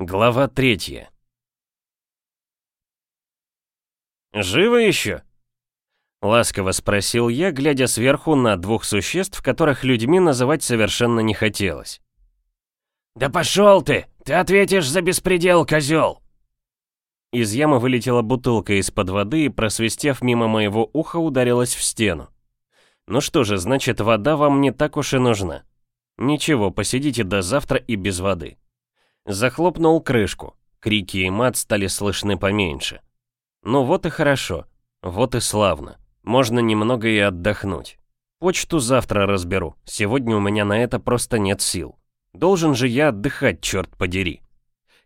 Глава третья. «Живо еще?» Ласково спросил я, глядя сверху на двух существ, которых людьми называть совершенно не хотелось. «Да пошел ты! Ты ответишь за беспредел, козел!» Из ямы вылетела бутылка из-под воды и, просвистев мимо моего уха, ударилась в стену. Ну что же, значит, вода вам не так уж и нужна. Ничего, посидите до завтра и без воды. Захлопнул крышку. Крики и мат стали слышны поменьше. Ну вот и хорошо. Вот и славно. Можно немного и отдохнуть. Почту завтра разберу. Сегодня у меня на это просто нет сил. Должен же я отдыхать, черт подери.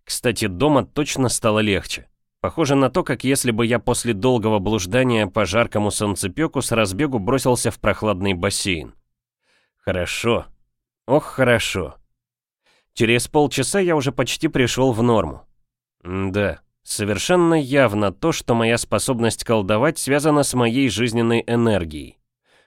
Кстати, дома точно стало легче. Похоже на то, как если бы я после долгого блуждания по жаркому солнцепеку с разбегу бросился в прохладный бассейн. Хорошо. Ох, хорошо. Через полчаса я уже почти пришел в норму. М да, совершенно явно то, что моя способность колдовать связана с моей жизненной энергией.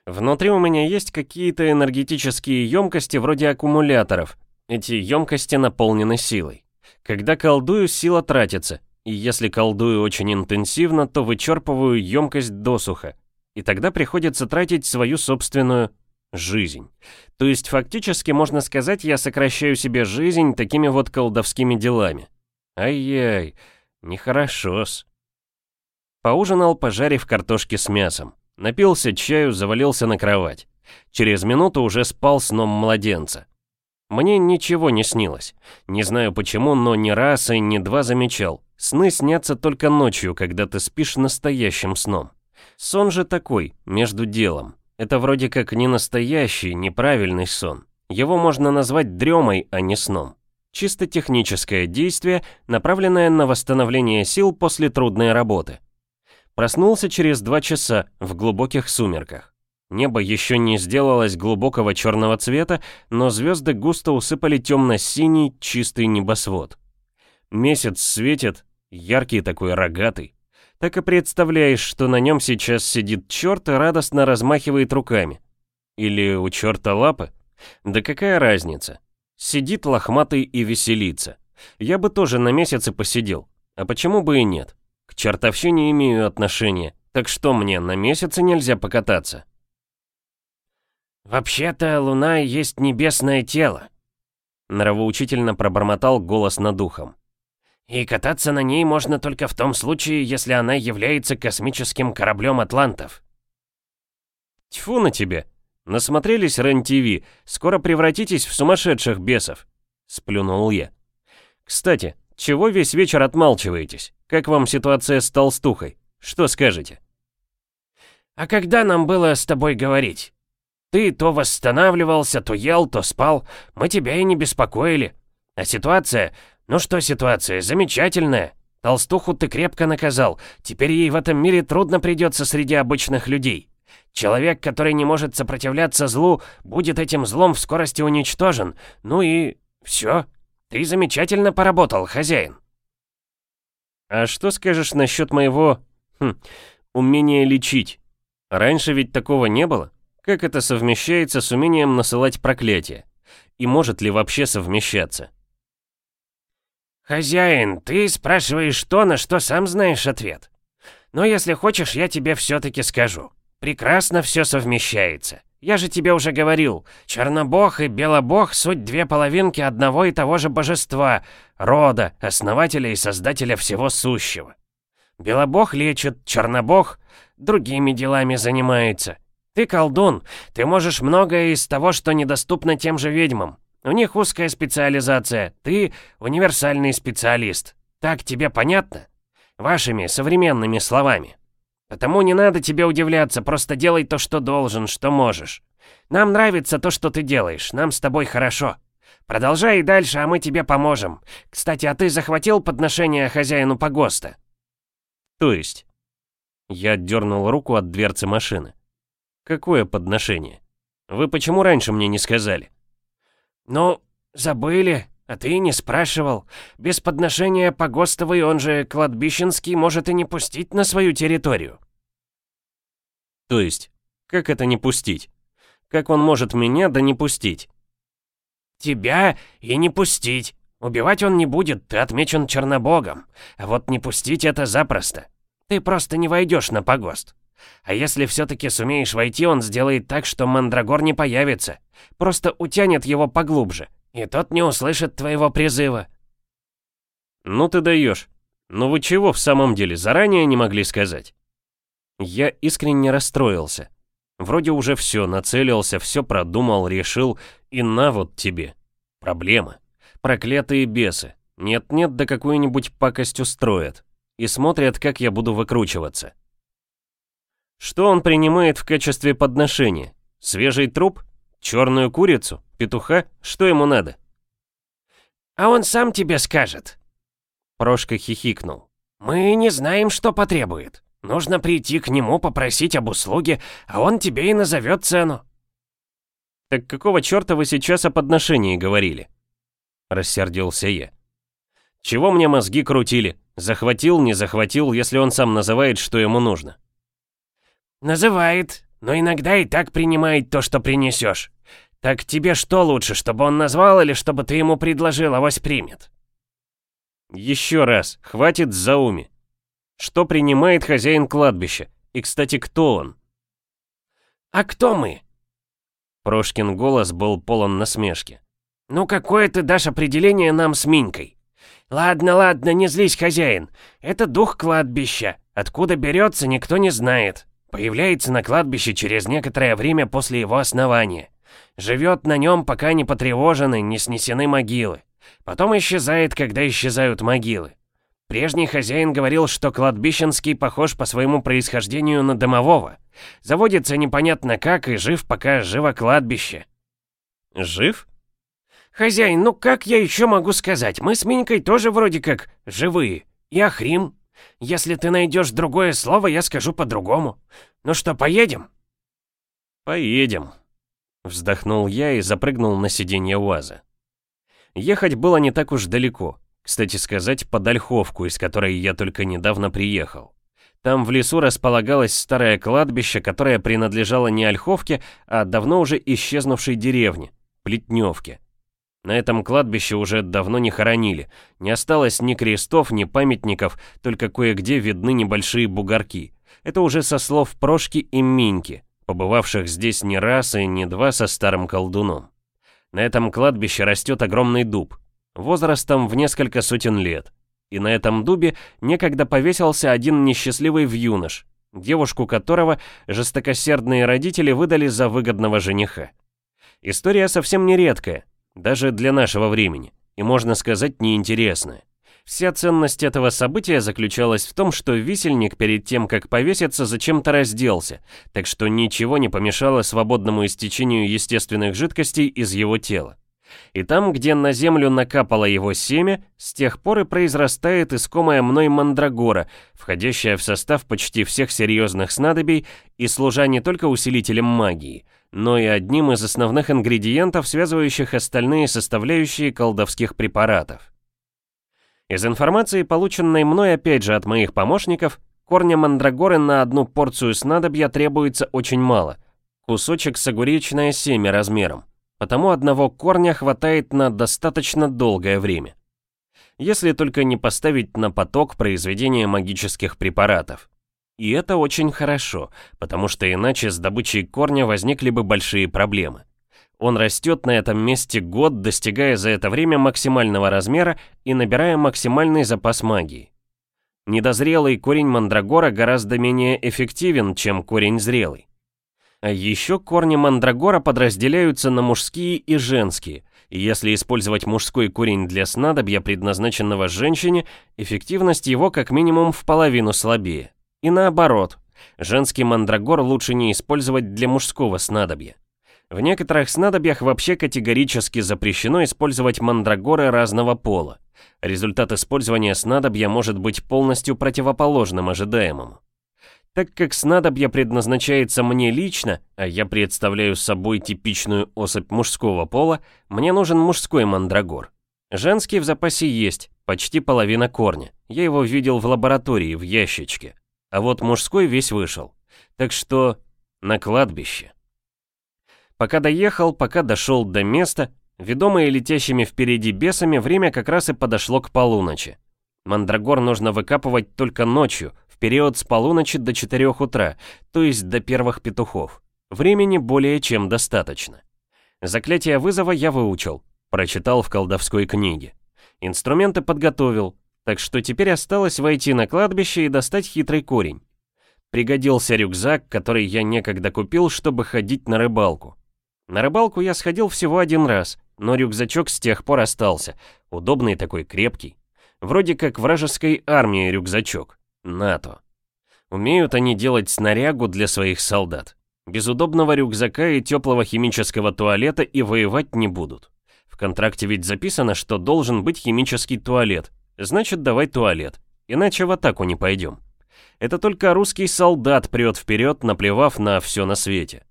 Внутри у меня есть какие-то энергетические емкости вроде аккумуляторов. Эти емкости наполнены силой. Когда колдую, сила тратится, и если колдую очень интенсивно, то вычерпываю емкость досуха, и тогда приходится тратить свою собственную жизнь. То есть фактически, можно сказать, я сокращаю себе жизнь такими вот колдовскими делами. Ай-яй, нехорошо-с. Поужинал, пожарив картошки с мясом. Напился чаю, завалился на кровать. Через минуту уже спал сном младенца. Мне ничего не снилось. Не знаю почему, но ни раз и ни два замечал. Сны снятся только ночью, когда ты спишь настоящим сном. Сон же такой, между делом. Это вроде как не настоящий, неправильный сон. Его можно назвать дремой, а не сном. Чисто техническое действие, направленное на восстановление сил после трудной работы. Проснулся через два часа в глубоких сумерках. Небо еще не сделалось глубокого черного цвета, но звезды густо усыпали темно-синий чистый небосвод. Месяц светит, яркий такой рогатый так и представляешь, что на нем сейчас сидит черт и радостно размахивает руками. Или у черта лапы? Да какая разница? Сидит лохматый и веселится. Я бы тоже на месяце посидел. А почему бы и нет? К чертовщине имею отношение. Так что мне, на месяце нельзя покататься? «Вообще-то луна есть небесное тело», — нравоучительно пробормотал голос над ухом. И кататься на ней можно только в том случае, если она является космическим кораблем атлантов. Тьфу на тебе. Насмотрелись Рен-ТВ, скоро превратитесь в сумасшедших бесов. Сплюнул я. Кстати, чего весь вечер отмалчиваетесь? Как вам ситуация с толстухой? Что скажете? А когда нам было с тобой говорить? Ты то восстанавливался, то ел, то спал. Мы тебя и не беспокоили. А ситуация, «Ну что ситуация? Замечательная. Толстуху ты крепко наказал. Теперь ей в этом мире трудно придется среди обычных людей. Человек, который не может сопротивляться злу, будет этим злом в скорости уничтожен. Ну и все. Ты замечательно поработал, хозяин». «А что скажешь насчет моего... Хм, умения лечить? Раньше ведь такого не было. Как это совмещается с умением насылать проклятия? И может ли вообще совмещаться?» «Хозяин, ты спрашиваешь то, на что сам знаешь ответ. Но если хочешь, я тебе все-таки скажу. Прекрасно все совмещается. Я же тебе уже говорил, Чернобог и Белобог — суть две половинки одного и того же божества, рода, основателя и создателя всего сущего. Белобог лечит, Чернобог другими делами занимается. Ты колдун, ты можешь многое из того, что недоступно тем же ведьмам. У них узкая специализация, ты универсальный специалист. Так тебе понятно? Вашими современными словами. Потому не надо тебе удивляться, просто делай то, что должен, что можешь. Нам нравится то, что ты делаешь, нам с тобой хорошо. Продолжай дальше, а мы тебе поможем. Кстати, а ты захватил подношение хозяину погоста? То есть? Я дернул руку от дверцы машины. Какое подношение? Вы почему раньше мне не сказали? «Ну, забыли, а ты не спрашивал. Без подношения Погостовый, он же Кладбищенский, может и не пустить на свою территорию». «То есть, как это не пустить? Как он может меня да не пустить?» «Тебя и не пустить. Убивать он не будет, ты отмечен Чернобогом. А вот не пустить это запросто. Ты просто не войдешь на погост. А если все-таки сумеешь войти, он сделает так, что Мандрагор не появится. Просто утянет его поглубже, и тот не услышит твоего призыва. Ну ты даешь. Но вы чего в самом деле заранее не могли сказать? Я искренне расстроился. Вроде уже все, нацелился, все продумал, решил, и на вот тебе. Проблема. Проклятые бесы. Нет-нет, да какую-нибудь пакость устроят. И смотрят, как я буду выкручиваться. Что он принимает в качестве подношения? Свежий труп? Черную курицу? Петуха? Что ему надо? А он сам тебе скажет. Прошка хихикнул. Мы не знаем, что потребует. Нужно прийти к нему, попросить об услуге, а он тебе и назовет цену. Так какого черта вы сейчас о подношении говорили? Рассердился я. Чего мне мозги крутили? Захватил, не захватил, если он сам называет, что ему нужно. «Называет, но иногда и так принимает то, что принесешь. Так тебе что лучше, чтобы он назвал или чтобы ты ему предложил, авось примет?» «Еще раз, хватит зауми. Что принимает хозяин кладбища? И, кстати, кто он?» «А кто мы?» Прошкин голос был полон насмешки. «Ну какое ты дашь определение нам с Минькой?» «Ладно, ладно, не злись, хозяин. Это дух кладбища. Откуда берется, никто не знает. Появляется на кладбище через некоторое время после его основания. Живет на нем, пока не потревожены, не снесены могилы. Потом исчезает, когда исчезают могилы. Прежний хозяин говорил, что кладбищенский похож по своему происхождению на домового. Заводится непонятно как и жив, пока живо кладбище. Жив? Хозяин, ну как я еще могу сказать? Мы с Минькой тоже вроде как живые. И Ахрим если ты найдешь другое слово, я скажу по-другому. Ну что, поедем?» «Поедем», — вздохнул я и запрыгнул на сиденье УАЗа. Ехать было не так уж далеко. Кстати сказать, под Ольховку, из которой я только недавно приехал. Там в лесу располагалось старое кладбище, которое принадлежало не Ольховке, а давно уже исчезнувшей деревне, Плетневке. На этом кладбище уже давно не хоронили. Не осталось ни крестов, ни памятников, только кое-где видны небольшие бугорки. Это уже со слов Прошки и Миньки, побывавших здесь не раз и не два со старым колдуном. На этом кладбище растет огромный дуб, возрастом в несколько сотен лет. И на этом дубе некогда повесился один несчастливый вьюнош, девушку которого жестокосердные родители выдали за выгодного жениха. История совсем не редкая, даже для нашего времени, и можно сказать неинтересное. Вся ценность этого события заключалась в том, что висельник перед тем, как повеситься, зачем-то разделся, так что ничего не помешало свободному истечению естественных жидкостей из его тела. И там, где на землю накапало его семя, с тех пор и произрастает искомая мной мандрагора, входящая в состав почти всех серьезных снадобий и служа не только усилителем магии – но и одним из основных ингредиентов, связывающих остальные составляющие колдовских препаратов. Из информации, полученной мной опять же от моих помощников, корня мандрагоры на одну порцию снадобья требуется очень мало. Кусочек с огуречное семя размером. Потому одного корня хватает на достаточно долгое время. Если только не поставить на поток произведения магических препаратов. И это очень хорошо, потому что иначе с добычей корня возникли бы большие проблемы. Он растет на этом месте год, достигая за это время максимального размера и набирая максимальный запас магии. Недозрелый корень мандрагора гораздо менее эффективен, чем корень зрелый. А еще корни мандрагора подразделяются на мужские и женские, и если использовать мужской корень для снадобья, предназначенного женщине, эффективность его как минимум в половину слабее. И наоборот, женский мандрагор лучше не использовать для мужского снадобья. В некоторых снадобьях вообще категорически запрещено использовать мандрагоры разного пола. Результат использования снадобья может быть полностью противоположным ожидаемому. Так как снадобье предназначается мне лично, а я представляю собой типичную особь мужского пола, мне нужен мужской мандрагор. Женский в запасе есть, почти половина корня. Я его видел в лаборатории, в ящичке а вот мужской весь вышел. Так что на кладбище. Пока доехал, пока дошел до места, Ведомые летящими впереди бесами, время как раз и подошло к полуночи. Мандрагор нужно выкапывать только ночью, в период с полуночи до 4 утра, то есть до первых петухов. Времени более чем достаточно. Заклятие вызова я выучил, прочитал в колдовской книге. Инструменты подготовил, так что теперь осталось войти на кладбище и достать хитрый корень. Пригодился рюкзак, который я некогда купил, чтобы ходить на рыбалку. На рыбалку я сходил всего один раз, но рюкзачок с тех пор остался. Удобный такой, крепкий. Вроде как вражеской армии рюкзачок. НАТО. Умеют они делать снарягу для своих солдат. Без удобного рюкзака и теплого химического туалета и воевать не будут. В контракте ведь записано, что должен быть химический туалет. Значит, давай туалет. Иначе в атаку не пойдем. Это только русский солдат прет вперед, наплевав на все на свете.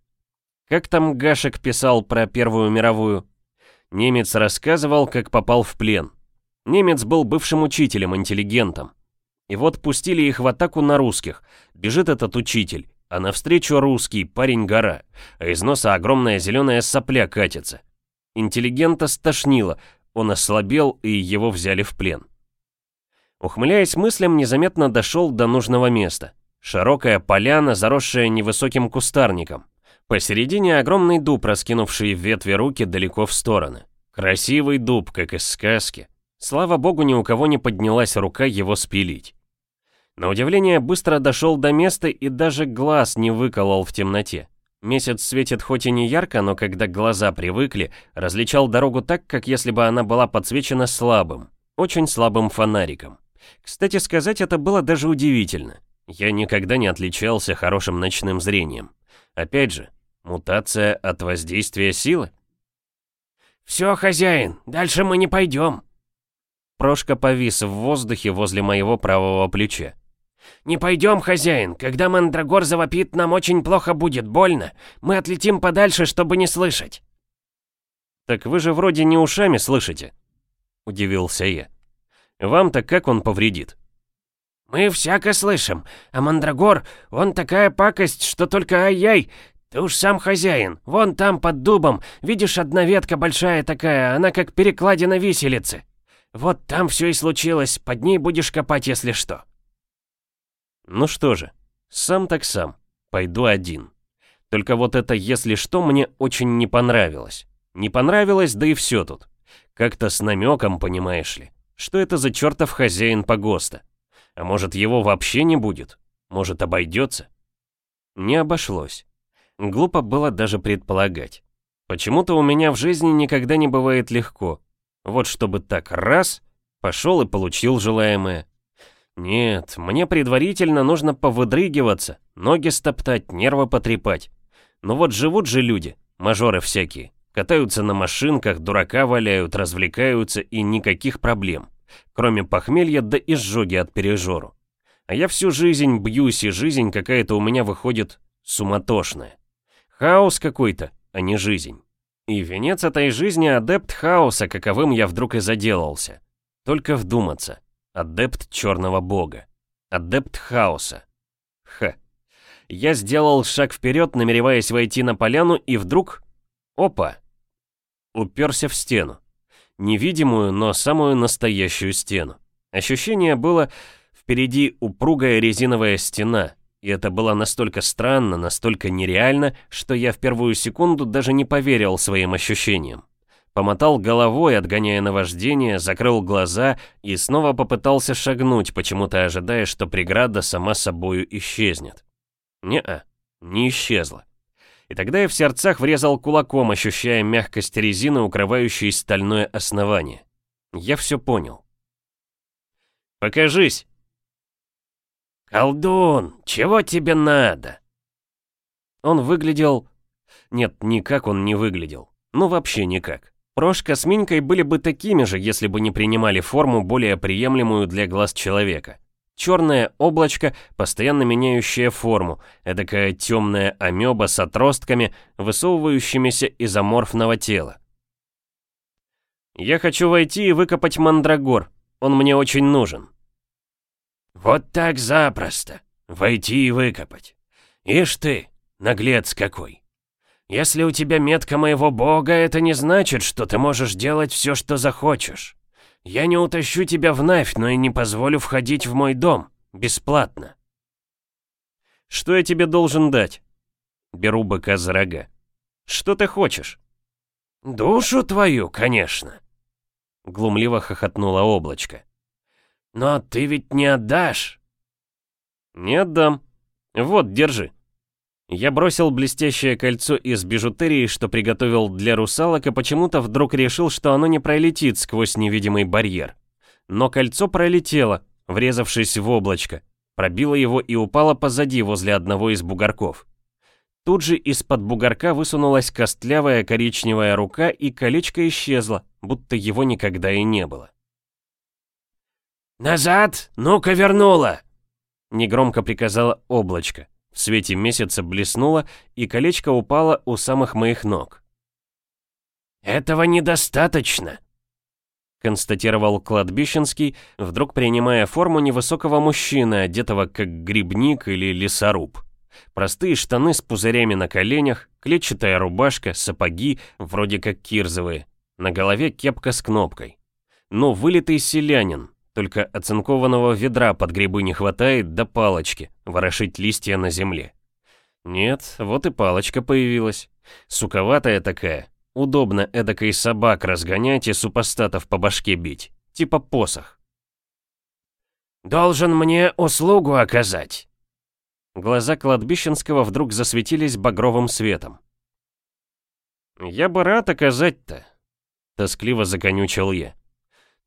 Как там Гашек писал про Первую мировую? Немец рассказывал, как попал в плен. Немец был бывшим учителем, интеллигентом. И вот пустили их в атаку на русских. Бежит этот учитель, а навстречу русский, парень-гора, а из носа огромная зеленая сопля катится. Интеллигента стошнило, он ослабел, и его взяли в плен. Ухмыляясь мыслям, незаметно дошел до нужного места. Широкая поляна, заросшая невысоким кустарником. Посередине огромный дуб, раскинувший ветви руки далеко в стороны. Красивый дуб, как из сказки. Слава богу, ни у кого не поднялась рука его спилить. На удивление, быстро дошел до места и даже глаз не выколол в темноте. Месяц светит хоть и не ярко, но когда глаза привыкли, различал дорогу так, как если бы она была подсвечена слабым, очень слабым фонариком. Кстати сказать, это было даже удивительно. Я никогда не отличался хорошим ночным зрением. Опять же, мутация от воздействия силы? «Все, хозяин, дальше мы не пойдем». Прошка повис в воздухе возле моего правого плеча. «Не пойдем, хозяин. Когда Мандрагор завопит, нам очень плохо будет, больно. Мы отлетим подальше, чтобы не слышать». «Так вы же вроде не ушами слышите», — удивился я. Вам-то как он повредит? Мы всяко слышим, а Мандрагор, он такая пакость, что только ай-яй. Ты уж сам хозяин, вон там под дубом, видишь, одна ветка большая такая, она как перекладина виселицы. Вот там все и случилось, под ней будешь копать, если что. Ну что же, сам так сам, пойду один. Только вот это «если что» мне очень не понравилось. Не понравилось, да и все тут. Как-то с намеком, понимаешь ли. Что это за чертов хозяин погоста? А может, его вообще не будет? Может, обойдется? Не обошлось. Глупо было даже предполагать. Почему-то у меня в жизни никогда не бывает легко. Вот чтобы так раз, пошел и получил желаемое. Нет, мне предварительно нужно повыдрыгиваться, ноги стоптать, нервы потрепать. Но вот живут же люди, мажоры всякие. Катаются на машинках, дурака валяют, развлекаются и никаких проблем. Кроме похмелья да изжоги от пережору. А я всю жизнь бьюсь, и жизнь какая-то у меня выходит суматошная. Хаос какой-то, а не жизнь. И венец этой жизни адепт хаоса, каковым я вдруг и заделался. Только вдуматься. Адепт черного бога. Адепт хаоса. Ха. Я сделал шаг вперед, намереваясь войти на поляну, и вдруг... Опа! Уперся в стену. Невидимую, но самую настоящую стену. Ощущение было, впереди упругая резиновая стена, и это было настолько странно, настолько нереально, что я в первую секунду даже не поверил своим ощущениям. Помотал головой, отгоняя наваждение, закрыл глаза и снова попытался шагнуть, почему-то ожидая, что преграда сама собою исчезнет. Не-а, не исчезла. И тогда я в сердцах врезал кулаком, ощущая мягкость резины, укрывающей стальное основание. Я все понял. «Покажись!» «Колдун, чего тебе надо?» Он выглядел... Нет, никак он не выглядел. Ну вообще никак. Прошка с Минькой были бы такими же, если бы не принимали форму, более приемлемую для глаз человека. Черное облачко, постоянно меняющее форму, эдакая темная амеба с отростками, высовывающимися из аморфного тела. «Я хочу войти и выкопать мандрагор. Он мне очень нужен». «Вот так запросто. Войти и выкопать. Ишь ты, наглец какой. Если у тебя метка моего бога, это не значит, что ты можешь делать все, что захочешь. Я не утащу тебя в Навь, но и не позволю входить в мой дом. Бесплатно. Что я тебе должен дать? Беру быка за рога. Что ты хочешь? Душу твою, конечно. Глумливо хохотнуло облачко. Но ты ведь не отдашь. Не отдам. Вот, держи. Я бросил блестящее кольцо из бижутерии, что приготовил для русалок, и почему-то вдруг решил, что оно не пролетит сквозь невидимый барьер. Но кольцо пролетело, врезавшись в облачко, пробило его и упало позади, возле одного из бугорков. Тут же из-под бугорка высунулась костлявая коричневая рука, и колечко исчезло, будто его никогда и не было. «Назад! Ну-ка вернула!» Негромко приказала облачко. В свете месяца блеснуло, и колечко упало у самых моих ног. «Этого недостаточно», — констатировал кладбищенский, вдруг принимая форму невысокого мужчины, одетого как грибник или лесоруб. Простые штаны с пузырями на коленях, клетчатая рубашка, сапоги, вроде как кирзовые, на голове кепка с кнопкой. Но вылитый селянин, только оцинкованного ведра под грибы не хватает, до палочки, ворошить листья на земле. Нет, вот и палочка появилась. Суковатая такая. Удобно эдакой собак разгонять и супостатов по башке бить. Типа посох. «Должен мне услугу оказать». Глаза кладбищенского вдруг засветились багровым светом. «Я бы рад оказать-то», — тоскливо законючил я.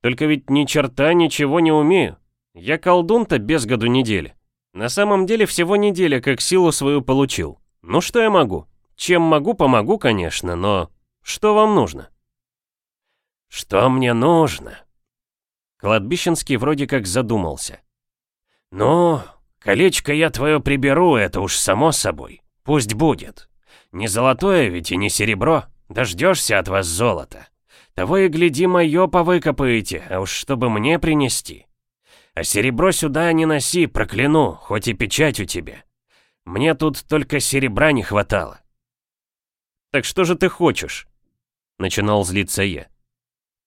Только ведь ни черта ничего не умею. Я колдун-то без году недели. На самом деле всего неделя, как силу свою получил. Ну что я могу? Чем могу, помогу, конечно, но что вам нужно? Что мне нужно? Кладбищенский вроде как задумался. Ну, колечко я твое приберу, это уж само собой. Пусть будет. Не золотое ведь и не серебро. Дождешься от вас золота. Того и гляди, мое повыкопаете, а уж чтобы мне принести. А серебро сюда не носи, прокляну, хоть и печать у тебя. Мне тут только серебра не хватало. Так что же ты хочешь? Начинал злиться я.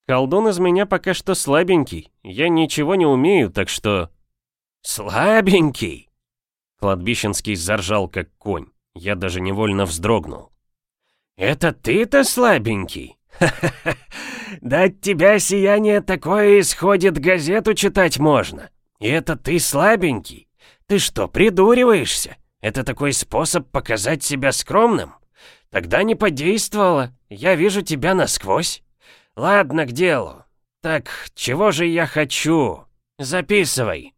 Колдун из меня пока что слабенький. Я ничего не умею, так что... Слабенький? Кладбищенский заржал, как конь. Я даже невольно вздрогнул. «Это ты-то слабенький? Да от тебя сияние такое исходит, газету читать можно. И это ты слабенький. Ты что, придуриваешься? Это такой способ показать себя скромным? Тогда не подействовало. Я вижу тебя насквозь. Ладно, к делу. Так, чего же я хочу? Записывай.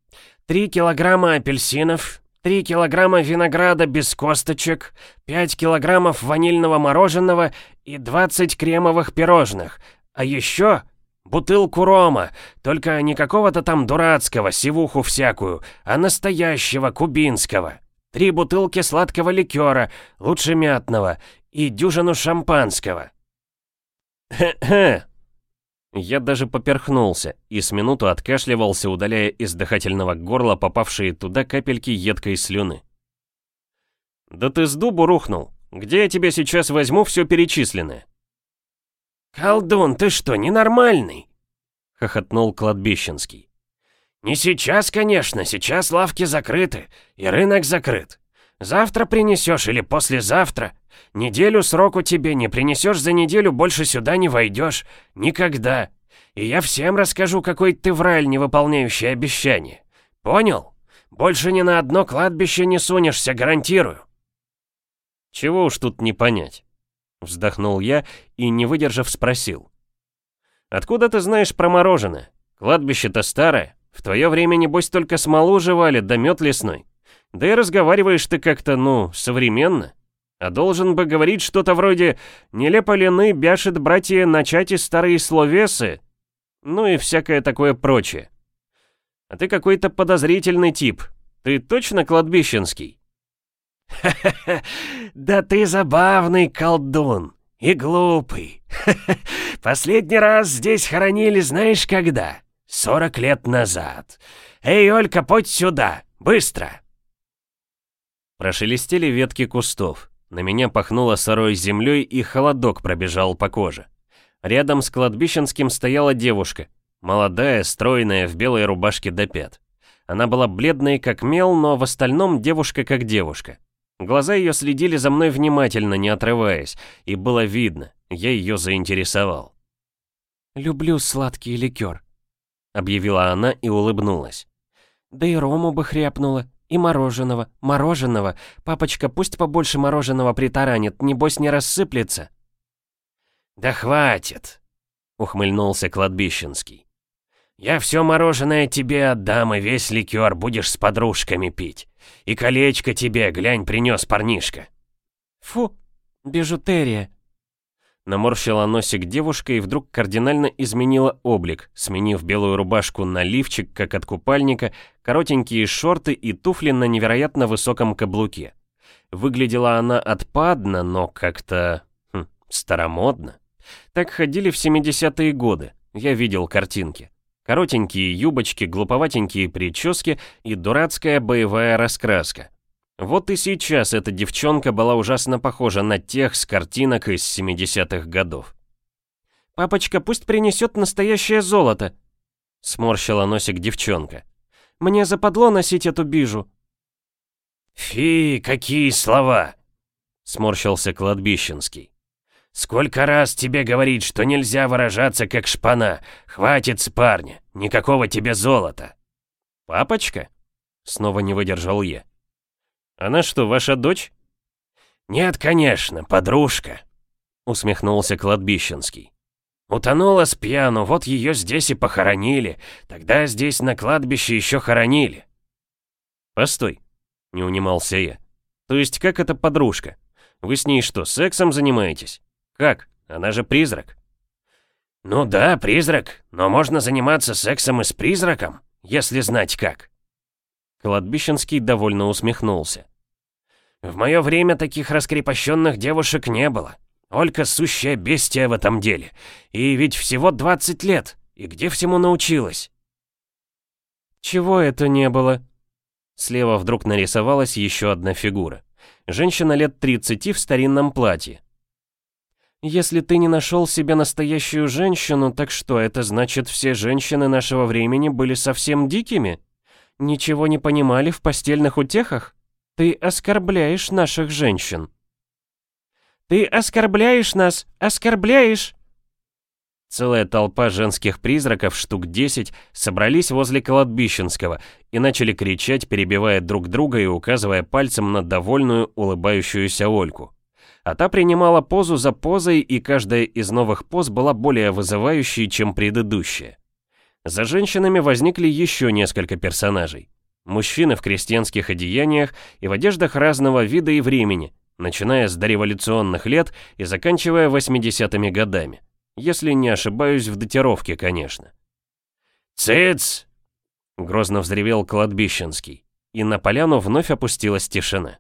Три килограмма апельсинов, 3 килограмма винограда без косточек, 5 килограммов ванильного мороженого и 20 кремовых пирожных, а еще бутылку рома, только не какого-то там дурацкого, сивуху всякую, а настоящего, кубинского. Три бутылки сладкого ликера, лучше мятного, и дюжину шампанского. Хе-хе. Я даже поперхнулся и с минуту откашливался, удаляя из дыхательного горла попавшие туда капельки едкой слюны. «Да ты с дубу рухнул. Где я тебе сейчас возьму все перечисленное?» «Колдун, ты что, ненормальный?» — хохотнул Кладбищенский. «Не сейчас, конечно, сейчас лавки закрыты, и рынок закрыт. Завтра принесешь или послезавтра. Неделю сроку тебе не принесешь за неделю, больше сюда не войдешь. Никогда. И я всем расскажу, какой ты враль, не выполняющий обещания. Понял? Больше ни на одно кладбище не сунешься, гарантирую». «Чего уж тут не понять?» Вздохнул я и, не выдержав, спросил. «Откуда ты знаешь про мороженое? Кладбище-то старое. В твое время, небось, только смолу жевали, да мед лесной. Да и разговариваешь ты как-то, ну, современно. А должен бы говорить что-то вроде «Нелепо лены бяшет братья начать и старые словесы», ну и всякое такое прочее. А ты какой-то подозрительный тип. Ты точно кладбищенский? «Ха-ха-ха, да ты забавный колдун и глупый. Последний раз здесь хоронили знаешь когда? Сорок лет назад. Эй, Олька, подь сюда, быстро!» Прошелестели ветки кустов. На меня пахнуло сырой землей и холодок пробежал по коже. Рядом с кладбищенским стояла девушка, молодая, стройная, в белой рубашке до пят. Она была бледной как мел, но в остальном девушка как девушка. Глаза ее следили за мной внимательно, не отрываясь, и было видно, я ее заинтересовал. «Люблю сладкий ликер», — объявила она и улыбнулась. «Да и рому бы хряпнула, и мороженого, мороженого. Папочка, пусть побольше мороженого притаранит, небось не рассыплется». «Да хватит», — ухмыльнулся кладбищенский. «Я все мороженое тебе отдам и весь ликер будешь с подружками пить. И колечко тебе, глянь, принес парнишка». «Фу, бижутерия», Наморщила носик девушка и вдруг кардинально изменила облик, сменив белую рубашку на лифчик, как от купальника, коротенькие шорты и туфли на невероятно высоком каблуке. Выглядела она отпадно, но как-то... Хм, старомодно. Так ходили в 70-е годы, я видел картинки. Коротенькие юбочки, глуповатенькие прически и дурацкая боевая раскраска. Вот и сейчас эта девчонка была ужасно похожа на тех с картинок из 70-х годов. «Папочка, пусть принесет настоящее золото!» Сморщила носик девчонка. «Мне западло носить эту бижу!» «Фи, какие слова!» Сморщился кладбищенский. «Сколько раз тебе говорить, что нельзя выражаться как шпана? Хватит с парня, никакого тебе золота!» «Папочка?» Снова не выдержал я. «Она что, ваша дочь?» «Нет, конечно, подружка», — усмехнулся кладбищенский. «Утонула с пьяну, вот ее здесь и похоронили. Тогда здесь на кладбище еще хоронили». «Постой», — не унимался я. «То есть как это подружка? Вы с ней что, сексом занимаетесь? Как? Она же призрак». «Ну да, призрак, но можно заниматься сексом и с призраком, если знать как». Кладбищенский довольно усмехнулся. «В мое время таких раскрепощенных девушек не было. Олька сущая бестия в этом деле. И ведь всего 20 лет. И где всему научилась?» «Чего это не было?» Слева вдруг нарисовалась еще одна фигура. Женщина лет 30 в старинном платье. «Если ты не нашел себе настоящую женщину, так что, это значит, все женщины нашего времени были совсем дикими?» Ничего не понимали в постельных утехах? Ты оскорбляешь наших женщин». «Ты оскорбляешь нас! Оскорбляешь!» Целая толпа женских призраков, штук 10, собрались возле кладбищенского и начали кричать, перебивая друг друга и указывая пальцем на довольную, улыбающуюся Ольку. А та принимала позу за позой, и каждая из новых поз была более вызывающей, чем предыдущая. За женщинами возникли еще несколько персонажей. Мужчины в крестьянских одеяниях и в одеждах разного вида и времени, начиная с дореволюционных лет и заканчивая 80-ми годами. Если не ошибаюсь, в датировке, конечно. «Цыц!» — грозно взревел кладбищенский, и на поляну вновь опустилась тишина.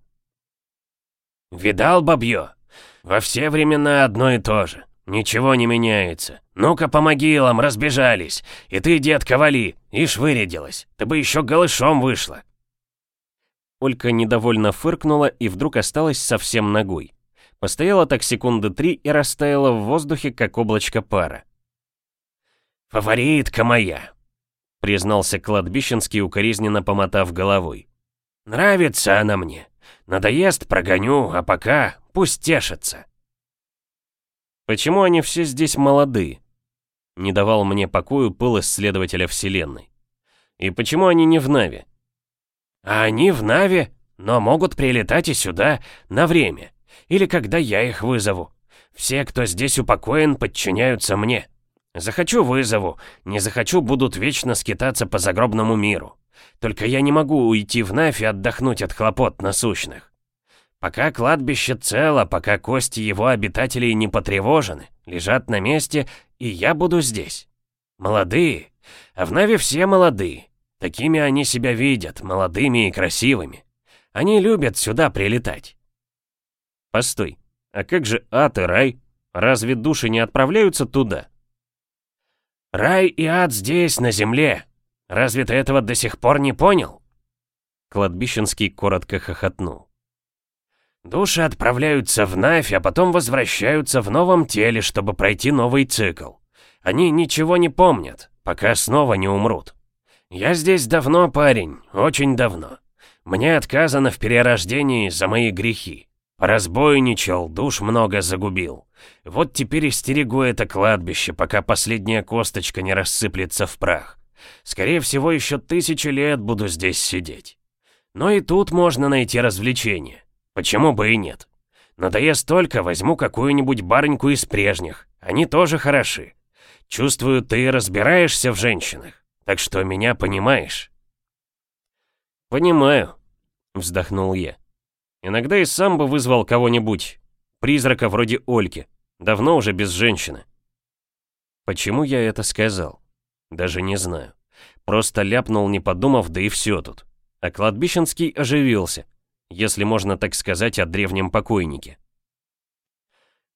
«Видал, бабье? Во все времена одно и то же. «Ничего не меняется. Ну-ка, по могилам, разбежались. И ты, детка, вали. Ишь, вырядилась. Ты бы еще голышом вышла». Олька недовольно фыркнула и вдруг осталась совсем ногой. Постояла так секунды три и растаяла в воздухе, как облачко пара. «Фаворитка моя», — признался кладбищенский, укоризненно помотав головой. «Нравится она мне. Надоест, прогоню, а пока пусть тешится». Почему они все здесь молодые? Не давал мне покою пыл исследователя Вселенной. И почему они не в Наве? А они в Наве, но могут прилетать и сюда на время. Или когда я их вызову. Все, кто здесь упокоен, подчиняются мне. Захочу вызову, не захочу будут вечно скитаться по загробному миру. Только я не могу уйти в Навь и отдохнуть от хлопот насущных. Пока кладбище цело, пока кости его обитателей не потревожены, лежат на месте, и я буду здесь. Молодые, а в Наве все молодые. Такими они себя видят, молодыми и красивыми. Они любят сюда прилетать. Постой, а как же ад и рай? Разве души не отправляются туда? Рай и ад здесь, на земле. Разве ты этого до сих пор не понял? Кладбищенский коротко хохотнул. Души отправляются в Навь, а потом возвращаются в новом теле, чтобы пройти новый цикл. Они ничего не помнят, пока снова не умрут. Я здесь давно, парень, очень давно. Мне отказано в перерождении за мои грехи. Разбойничал, душ много загубил. Вот теперь истерегу это кладбище, пока последняя косточка не рассыплется в прах. Скорее всего, еще тысячи лет буду здесь сидеть. Но и тут можно найти развлечение. Почему бы и нет? Надоест только, возьму какую-нибудь барыньку из прежних. Они тоже хороши. Чувствую, ты разбираешься в женщинах, так что меня понимаешь. «Понимаю», — вздохнул я. «Иногда и сам бы вызвал кого-нибудь, призрака вроде Ольки, давно уже без женщины». Почему я это сказал? Даже не знаю. Просто ляпнул, не подумав, да и все тут. А кладбищенский оживился, если можно так сказать о древнем покойнике.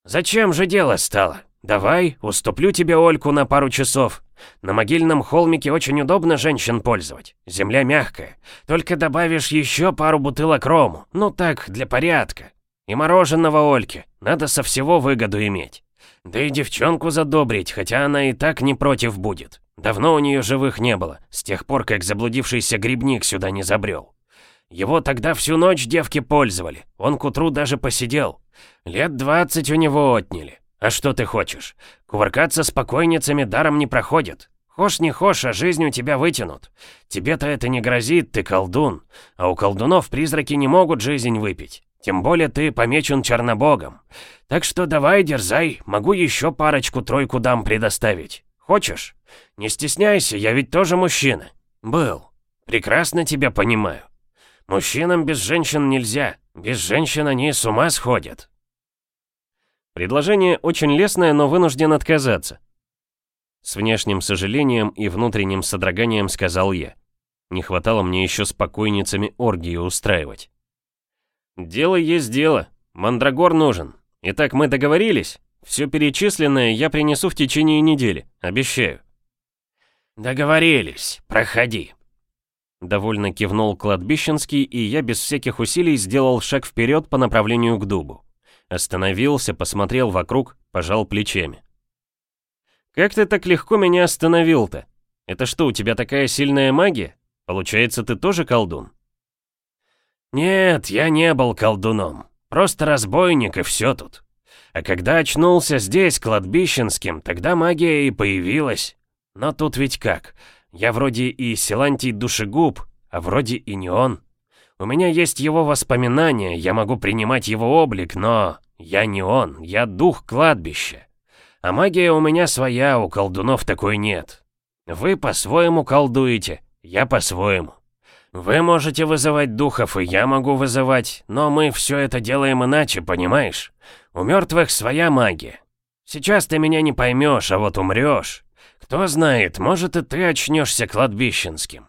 «Зачем же дело стало? Давай, уступлю тебе Ольку на пару часов. На могильном холмике очень удобно женщин пользовать. Земля мягкая. Только добавишь еще пару бутылок рому. Ну так, для порядка. И мороженого Ольке. Надо со всего выгоду иметь. Да и девчонку задобрить, хотя она и так не против будет. Давно у нее живых не было, с тех пор, как заблудившийся грибник сюда не забрел. Его тогда всю ночь девки пользовали. Он к утру даже посидел. Лет двадцать у него отняли. А что ты хочешь? Кувыркаться с покойницами даром не проходит. Хошь не хошь, а жизнь у тебя вытянут. Тебе-то это не грозит, ты колдун. А у колдунов призраки не могут жизнь выпить. Тем более ты помечен Чернобогом. Так что давай, дерзай, могу еще парочку-тройку дам предоставить. Хочешь? Не стесняйся, я ведь тоже мужчина. Был. Прекрасно тебя понимаю. Мужчинам без женщин нельзя. Без женщин они с ума сходят. Предложение очень лестное, но вынужден отказаться. С внешним сожалением и внутренним содроганием сказал я. Не хватало мне еще спокойницами оргию устраивать. Дело есть дело. Мандрагор нужен. Итак, мы договорились? Все перечисленное я принесу в течение недели, обещаю. Договорились. Проходи. Довольно кивнул кладбищенский, и я без всяких усилий сделал шаг вперед по направлению к дубу. Остановился, посмотрел вокруг, пожал плечами. «Как ты так легко меня остановил-то? Это что, у тебя такая сильная магия? Получается, ты тоже колдун?» «Нет, я не был колдуном. Просто разбойник и все тут. А когда очнулся здесь, кладбищенским, тогда магия и появилась. Но тут ведь как? Я вроде и Силантий душегуб, а вроде и не он. У меня есть его воспоминания, я могу принимать его облик, но я не он, я дух кладбища. А магия у меня своя, у колдунов такой нет. Вы по-своему колдуете, я по-своему. Вы можете вызывать духов, и я могу вызывать, но мы все это делаем иначе, понимаешь? У мертвых своя магия. Сейчас ты меня не поймешь, а вот умрешь. Кто знает, может и ты очнешься кладбищенским.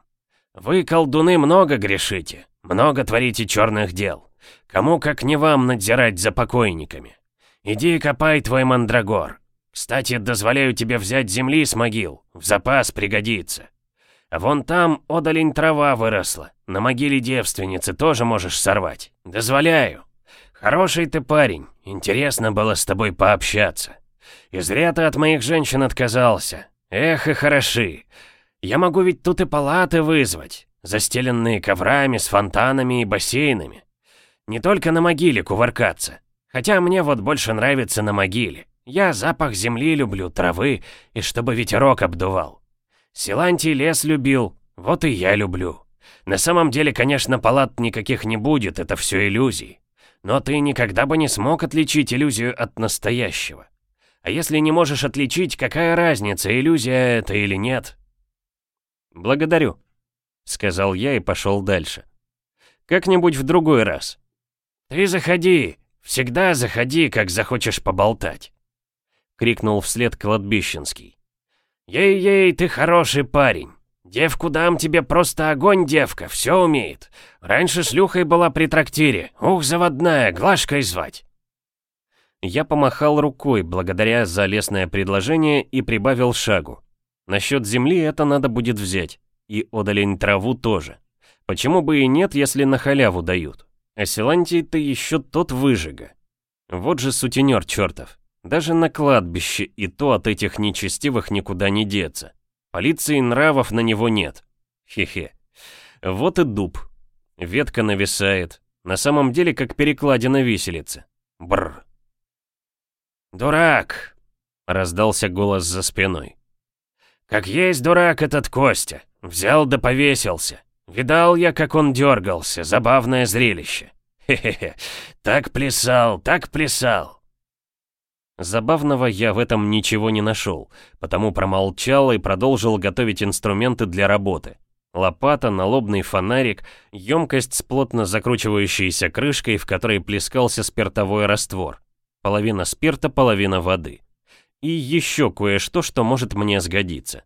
Вы, колдуны, много грешите, много творите черных дел. Кому как не вам надзирать за покойниками. Иди и копай твой мандрагор. Кстати, дозволяю тебе взять земли с могил, в запас пригодится. А вон там одолень трава выросла, на могиле девственницы тоже можешь сорвать. Дозволяю. Хороший ты парень, интересно было с тобой пообщаться. И зря ты от моих женщин отказался, Эх и хороши. Я могу ведь тут и палаты вызвать, застеленные коврами с фонтанами и бассейнами. Не только на могиле кувыркаться. Хотя мне вот больше нравится на могиле. Я запах земли люблю, травы, и чтобы ветерок обдувал. Силантий лес любил, вот и я люблю. На самом деле, конечно, палат никаких не будет, это все иллюзии. Но ты никогда бы не смог отличить иллюзию от настоящего. А если не можешь отличить, какая разница, иллюзия это или нет? Благодарю, сказал я и пошел дальше. Как-нибудь в другой раз. Ты заходи, всегда заходи, как захочешь поболтать. Крикнул вслед кладбищенский. Ей-ей, ты хороший парень. Девку дам тебе просто огонь, девка, все умеет. Раньше шлюхой была при трактире. Ух, заводная, Глашкой звать. Я помахал рукой, благодаря за лестное предложение, и прибавил шагу. Насчет земли это надо будет взять. И одолень траву тоже. Почему бы и нет, если на халяву дают? А Силантий-то еще тот выжига. Вот же сутенер чертов. Даже на кладбище и то от этих нечестивых никуда не деться. Полиции нравов на него нет. Хе-хе. Вот и дуб. Ветка нависает. На самом деле, как перекладина виселицы. Бррр. «Дурак!» — раздался голос за спиной. «Как есть дурак этот Костя. Взял да повесился. Видал я, как он дергался. Забавное зрелище. Хе-хе-хе. Так плясал, так плясал. Забавного я в этом ничего не нашел, потому промолчал и продолжил готовить инструменты для работы. Лопата, налобный фонарик, емкость с плотно закручивающейся крышкой, в которой плескался спиртовой раствор. Половина спирта, половина воды. И еще кое-что, что может мне сгодиться.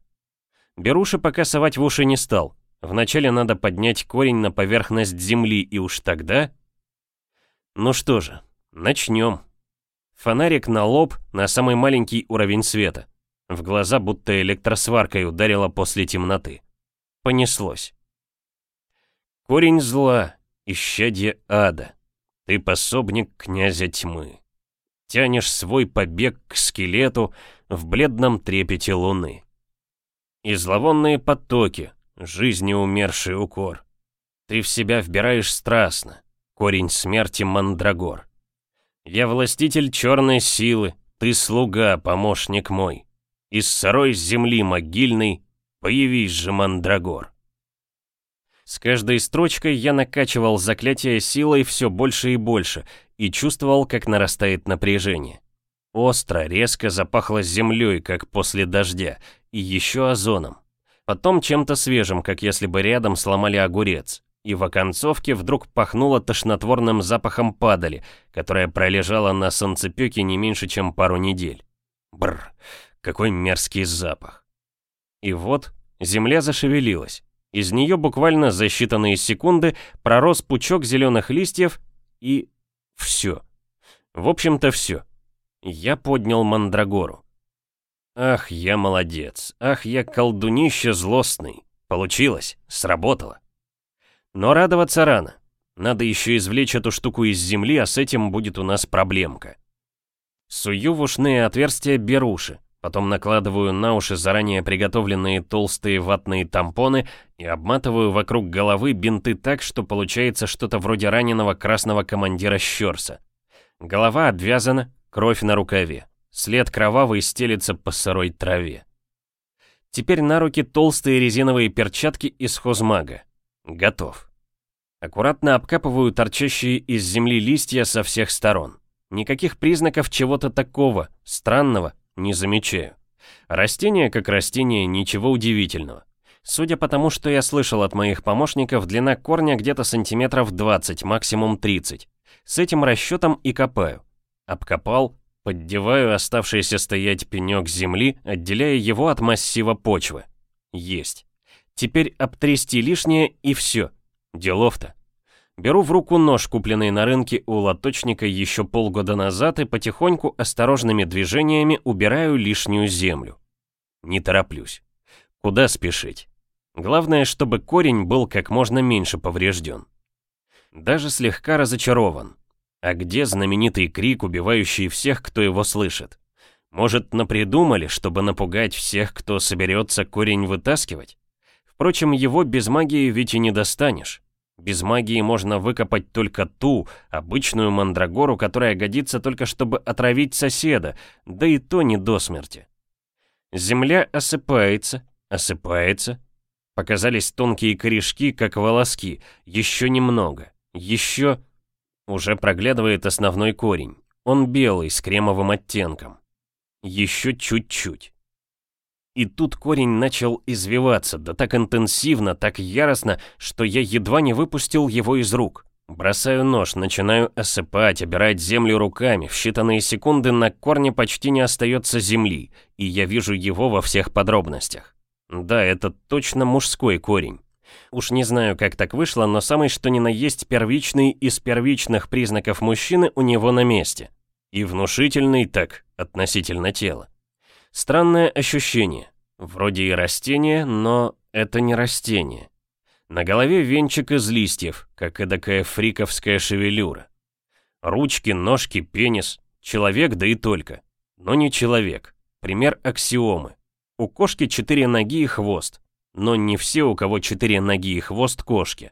Беруши пока совать в уши не стал. Вначале надо поднять корень на поверхность земли, и уж тогда... Ну что же, начнем. Фонарик на лоб, на самый маленький уровень света. В глаза будто электросваркой ударило после темноты. Понеслось. Корень зла, исчадье ада. Ты пособник князя тьмы. Тянешь свой побег к скелету в бледном трепете луны. И зловонные потоки, жизни умерший укор. Ты в себя вбираешь страстно, корень смерти мандрагор. Я властитель черной силы, ты слуга, помощник мой. Из сырой земли могильной Появись же, Мандрагор. С каждой строчкой я накачивал заклятие силой все больше и больше и чувствовал, как нарастает напряжение. Остро, резко запахло землей, как после дождя, и еще озоном. Потом чем-то свежим, как если бы рядом сломали огурец. И в оконцовке вдруг пахнуло тошнотворным запахом падали, которая пролежала на солнцепёке не меньше, чем пару недель. Бррр, какой мерзкий запах. И вот земля зашевелилась. Из нее буквально за считанные секунды пророс пучок зеленых листьев и... все. В общем-то все. Я поднял мандрагору. Ах, я молодец. Ах, я колдунище злостный. Получилось. Сработало. Но радоваться рано. Надо еще извлечь эту штуку из земли, а с этим будет у нас проблемка. Сую в ушные отверстия беруши. Потом накладываю на уши заранее приготовленные толстые ватные тампоны и обматываю вокруг головы бинты так, что получается что-то вроде раненого красного командира Щерса. Голова обвязана, кровь на рукаве. След кровавый стелится по сырой траве. Теперь на руки толстые резиновые перчатки из хозмага. Готов. Аккуратно обкапываю торчащие из земли листья со всех сторон. Никаких признаков чего-то такого, странного, не замечаю. Растение как растение, ничего удивительного. Судя по тому, что я слышал от моих помощников, длина корня где-то сантиметров 20, максимум 30. С этим расчетом и копаю. Обкопал, поддеваю оставшийся стоять пенек земли, отделяя его от массива почвы. Есть. Теперь обтрясти лишнее и все. Делов-то. Беру в руку нож, купленный на рынке у лоточника еще полгода назад, и потихоньку осторожными движениями убираю лишнюю землю. Не тороплюсь. Куда спешить? Главное, чтобы корень был как можно меньше поврежден. Даже слегка разочарован. А где знаменитый крик, убивающий всех, кто его слышит? Может, напридумали, чтобы напугать всех, кто соберется корень вытаскивать? Впрочем, его без магии ведь и не достанешь. Без магии можно выкопать только ту, обычную мандрагору, которая годится только чтобы отравить соседа, да и то не до смерти. Земля осыпается, осыпается. Показались тонкие корешки, как волоски. Еще немного. Еще... Уже проглядывает основной корень. Он белый, с кремовым оттенком. Еще чуть-чуть. И тут корень начал извиваться, да так интенсивно, так яростно, что я едва не выпустил его из рук. Бросаю нож, начинаю осыпать, обирать землю руками. В считанные секунды на корне почти не остается земли, и я вижу его во всех подробностях. Да, это точно мужской корень. Уж не знаю, как так вышло, но самый что ни на есть первичный из первичных признаков мужчины у него на месте. И внушительный так, относительно тела. Странное ощущение. Вроде и растение, но это не растение. На голове венчик из листьев, как эдакая фриковская шевелюра. Ручки, ножки, пенис. Человек, да и только. Но не человек. Пример аксиомы. У кошки четыре ноги и хвост. Но не все, у кого четыре ноги и хвост кошки.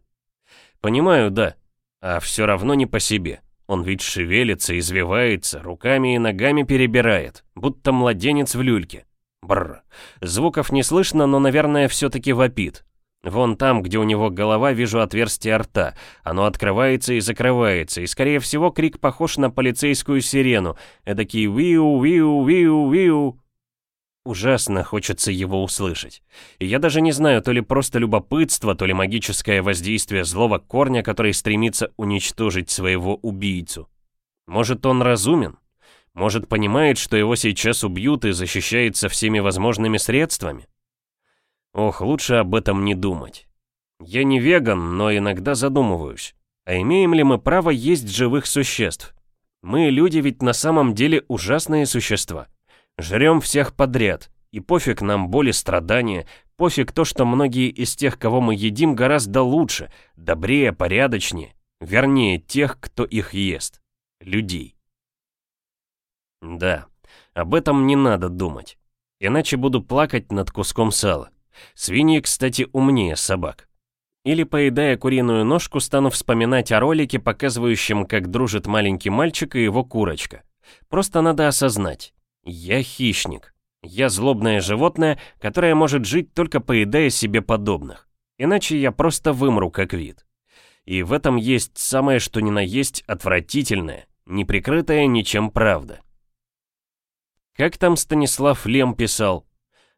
Понимаю, да. А все равно не по себе. Он ведь шевелится, извивается, руками и ногами перебирает, будто младенец в люльке. Бррр. Звуков не слышно, но, наверное, все-таки вопит. Вон там, где у него голова, вижу отверстие рта. Оно открывается и закрывается, и, скорее всего, крик похож на полицейскую сирену. Эдакий «виу-виу-виу-виу». Ужасно хочется его услышать. И я даже не знаю, то ли просто любопытство, то ли магическое воздействие злого корня, который стремится уничтожить своего убийцу. Может, он разумен? Может, понимает, что его сейчас убьют и защищается всеми возможными средствами? Ох, лучше об этом не думать. Я не веган, но иногда задумываюсь. А имеем ли мы право есть живых существ? Мы, люди, ведь на самом деле ужасные существа. Жрем всех подряд, и пофиг нам боли, страдания, пофиг то, что многие из тех, кого мы едим, гораздо лучше, добрее, порядочнее, вернее тех, кто их ест. Людей. Да, об этом не надо думать. Иначе буду плакать над куском сала. Свиньи, кстати, умнее собак. Или, поедая куриную ножку, стану вспоминать о ролике, показывающем, как дружит маленький мальчик и его курочка. Просто надо осознать. Я хищник. Я злобное животное, которое может жить только поедая себе подобных. Иначе я просто вымру как вид. И в этом есть самое что ни на есть отвратительное, не прикрытая ничем правда. Как там Станислав Лем писал?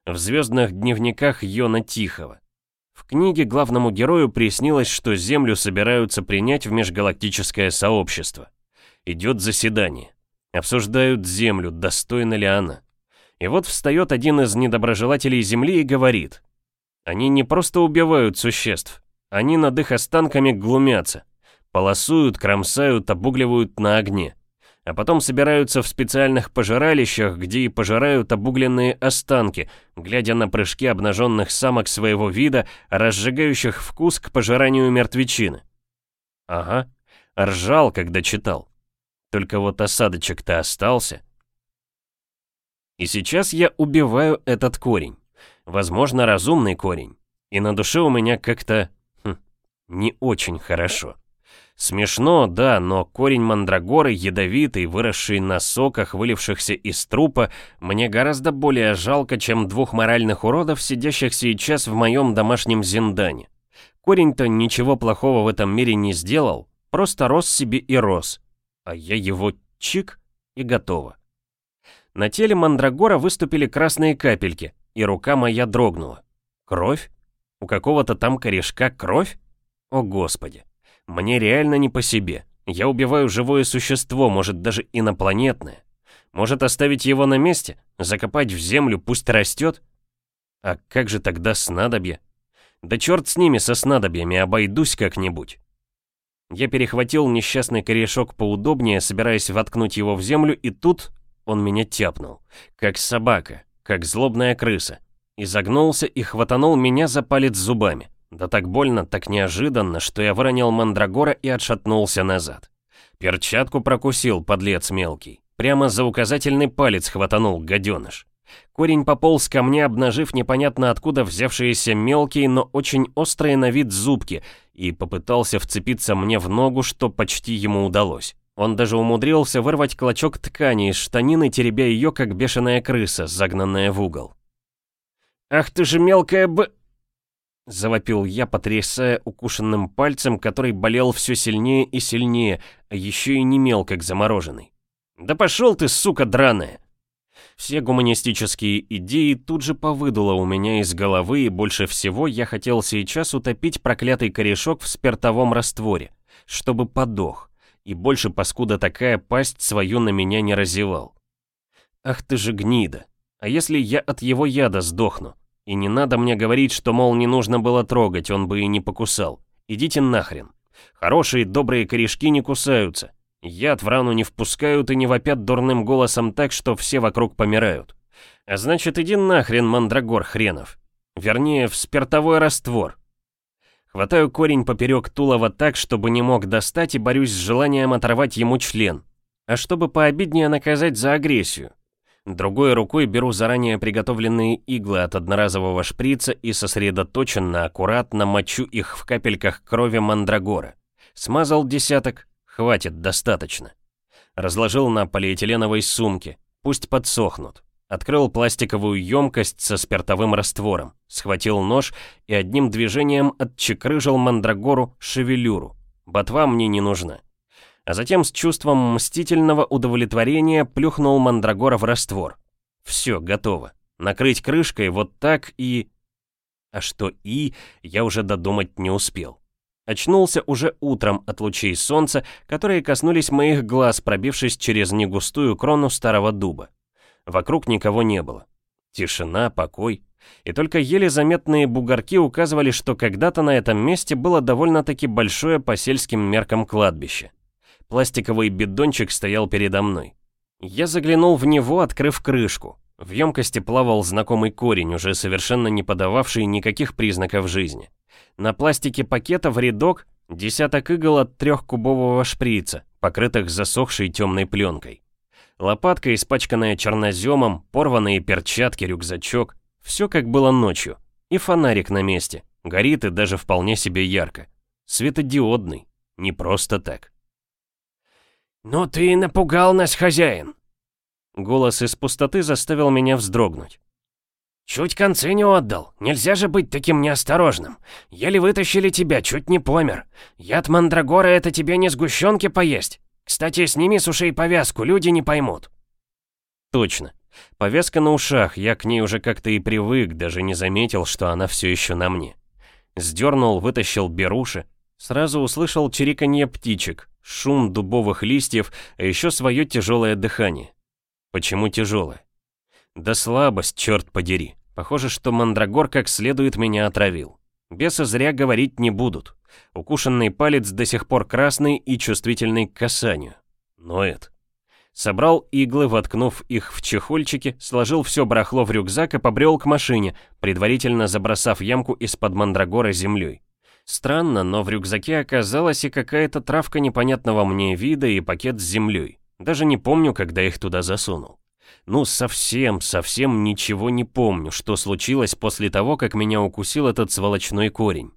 В звездных дневниках Йона Тихого. В книге главному герою приснилось, что Землю собираются принять в межгалактическое сообщество. Идет заседание. Обсуждают Землю, достойна ли она. И вот встает один из недоброжелателей Земли и говорит. Они не просто убивают существ, они над их останками глумятся. Полосуют, кромсают, обугливают на огне а потом собираются в специальных пожиралищах, где и пожирают обугленные останки, глядя на прыжки обнаженных самок своего вида, разжигающих вкус к пожиранию мертвечины. Ага, ржал, когда читал. Только вот осадочек-то остался. И сейчас я убиваю этот корень. Возможно, разумный корень. И на душе у меня как-то... Хм, не очень хорошо. Смешно, да, но корень мандрагоры, ядовитый, выросший на соках, вылившихся из трупа, мне гораздо более жалко, чем двух моральных уродов, сидящих сейчас в моем домашнем зиндане. Корень-то ничего плохого в этом мире не сделал, просто рос себе и рос. А я его чик и готово. На теле мандрагора выступили красные капельки, и рука моя дрогнула. Кровь? У какого-то там корешка кровь? О господи. Мне реально не по себе. Я убиваю живое существо, может даже инопланетное. Может оставить его на месте? Закопать в землю, пусть растет? А как же тогда снадобье? Да черт с ними, со снадобьями, обойдусь как-нибудь. Я перехватил несчастный корешок поудобнее, собираясь воткнуть его в землю, и тут он меня тяпнул. Как собака, как злобная крыса. Изогнулся и хватанул меня за палец зубами. Да так больно, так неожиданно, что я выронил мандрагора и отшатнулся назад. Перчатку прокусил, подлец мелкий. Прямо за указательный палец хватанул, гаденыш. Корень пополз ко мне, обнажив непонятно откуда взявшиеся мелкие, но очень острые на вид зубки, и попытался вцепиться мне в ногу, что почти ему удалось. Он даже умудрился вырвать клочок ткани из штанины, теребя ее, как бешеная крыса, загнанная в угол. «Ах ты же мелкая б...» Завопил я, потрясая укушенным пальцем, который болел все сильнее и сильнее, а еще и немел, как замороженный. «Да пошел ты, сука драная!» Все гуманистические идеи тут же повыдуло у меня из головы, и больше всего я хотел сейчас утопить проклятый корешок в спиртовом растворе, чтобы подох, и больше паскуда такая пасть свою на меня не разевал. Ах ты же гнида! А если я от его яда сдохну? И не надо мне говорить, что, мол, не нужно было трогать, он бы и не покусал. Идите нахрен. Хорошие, добрые корешки не кусаются. Яд в рану не впускают и не вопят дурным голосом так, что все вокруг помирают. А значит, иди нахрен, мандрагор хренов. Вернее, в спиртовой раствор. Хватаю корень поперек тулова так, чтобы не мог достать и борюсь с желанием оторвать ему член. А чтобы пообиднее наказать за агрессию. Другой рукой беру заранее приготовленные иглы от одноразового шприца и сосредоточенно, аккуратно мочу их в капельках крови мандрагора. Смазал десяток, хватит, достаточно. Разложил на полиэтиленовой сумке, пусть подсохнут. Открыл пластиковую емкость со спиртовым раствором, схватил нож и одним движением отчекрыжил мандрагору шевелюру. Ботва мне не нужна а затем с чувством мстительного удовлетворения плюхнул Мандрагора в раствор. Все, готово. Накрыть крышкой вот так и... А что «и» я уже додумать не успел. Очнулся уже утром от лучей солнца, которые коснулись моих глаз, пробившись через негустую крону старого дуба. Вокруг никого не было. Тишина, покой. И только еле заметные бугорки указывали, что когда-то на этом месте было довольно-таки большое по сельским меркам кладбище. Пластиковый бидончик стоял передо мной. Я заглянул в него, открыв крышку. В емкости плавал знакомый корень, уже совершенно не подававший никаких признаков жизни. На пластике пакета в рядок десяток игл от трехкубового шприца, покрытых засохшей темной пленкой. Лопатка, испачканная черноземом, порванные перчатки, рюкзачок. Все как было ночью. И фонарик на месте. Горит и даже вполне себе ярко. Светодиодный. Не просто так. «Ну ты напугал нас, хозяин!» Голос из пустоты заставил меня вздрогнуть. «Чуть концы не отдал. Нельзя же быть таким неосторожным. Еле вытащили тебя, чуть не помер. Яд мандрагора — это тебе не сгущенки поесть. Кстати, сними с ушей повязку, люди не поймут». «Точно. Повязка на ушах, я к ней уже как-то и привык, даже не заметил, что она все еще на мне. Сдернул, вытащил беруши. Сразу услышал чириканье птичек, шум дубовых листьев, а еще свое тяжелое дыхание. Почему тяжелое? Да слабость, черт подери. Похоже, что мандрагор как следует меня отравил. Бесы зря говорить не будут. Укушенный палец до сих пор красный и чувствительный к касанию. Ноет. Собрал иглы, воткнув их в чехольчики, сложил все барахло в рюкзак и побрел к машине, предварительно забросав ямку из-под мандрагора землей. Странно, но в рюкзаке оказалась и какая-то травка непонятного мне вида и пакет с землей. Даже не помню, когда их туда засунул. Ну, совсем, совсем ничего не помню, что случилось после того, как меня укусил этот сволочной корень.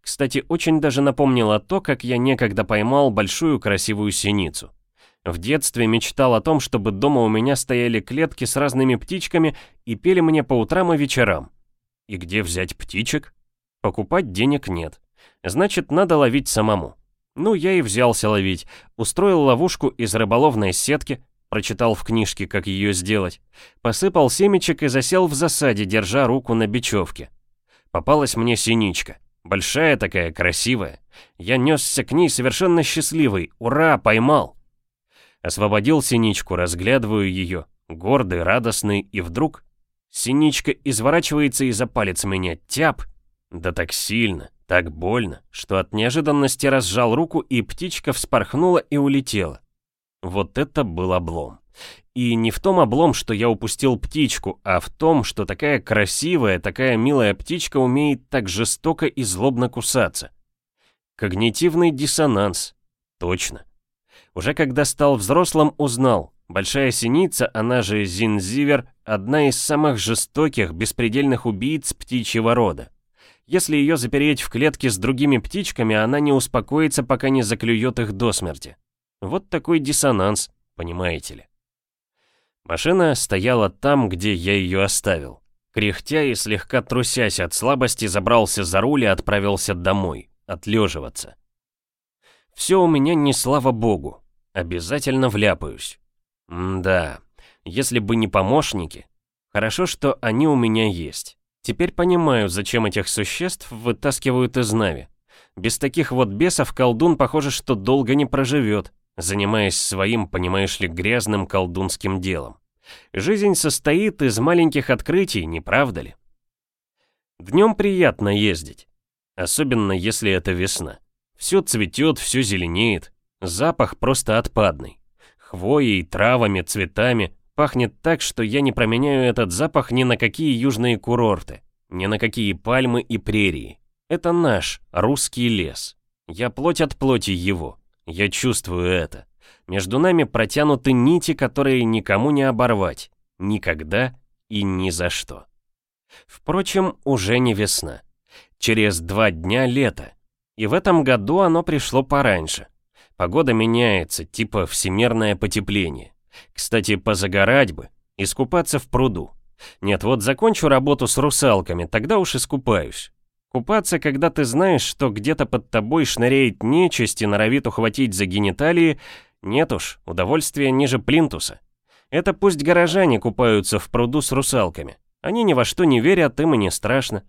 Кстати, очень даже напомнило то, как я некогда поймал большую красивую синицу. В детстве мечтал о том, чтобы дома у меня стояли клетки с разными птичками и пели мне по утрам и вечерам. И где взять птичек? Покупать денег нет. Значит, надо ловить самому. Ну, я и взялся ловить. Устроил ловушку из рыболовной сетки, прочитал в книжке, как ее сделать. Посыпал семечек и засел в засаде, держа руку на бечевке. Попалась мне синичка. Большая такая, красивая. Я несся к ней совершенно счастливый. Ура, поймал! Освободил синичку, разглядываю ее, гордый, радостный, и вдруг... Синичка изворачивается и за палец меня, тяп, да так сильно, так больно, что от неожиданности разжал руку, и птичка вспорхнула и улетела. Вот это был облом. И не в том облом, что я упустил птичку, а в том, что такая красивая, такая милая птичка умеет так жестоко и злобно кусаться. Когнитивный диссонанс. Точно. Уже когда стал взрослым, узнал. Большая синица, она же Зинзивер, одна из самых жестоких, беспредельных убийц птичьего рода. Если ее запереть в клетке с другими птичками, она не успокоится, пока не заклюет их до смерти. Вот такой диссонанс, понимаете ли. Машина стояла там, где я ее оставил. Кряхтя и слегка трусясь от слабости, забрался за руль и отправился домой, отлеживаться. Все у меня не слава богу. Обязательно вляпаюсь. М да, если бы не помощники. Хорошо, что они у меня есть. Теперь понимаю, зачем этих существ вытаскивают из Нави. Без таких вот бесов колдун, похоже, что долго не проживет, занимаясь своим, понимаешь ли, грязным колдунским делом. Жизнь состоит из маленьких открытий, не правда ли? Днем приятно ездить, особенно если это весна. Все цветет, все зеленеет, запах просто отпадный. Хвоей, травами, цветами, Пахнет так, что я не променяю этот запах ни на какие южные курорты, ни на какие пальмы и прерии. Это наш, русский лес. Я плоть от плоти его. Я чувствую это. Между нами протянуты нити, которые никому не оборвать. Никогда и ни за что. Впрочем, уже не весна. Через два дня лето. И в этом году оно пришло пораньше. Погода меняется, типа всемирное потепление. Кстати, позагорать бы, искупаться в пруду. Нет, вот закончу работу с русалками, тогда уж искупаюсь. Купаться, когда ты знаешь, что где-то под тобой шныряет нечисть и норовит ухватить за гениталии, нет уж, удовольствие ниже плинтуса. Это пусть горожане купаются в пруду с русалками. Они ни во что не верят, им и не страшно.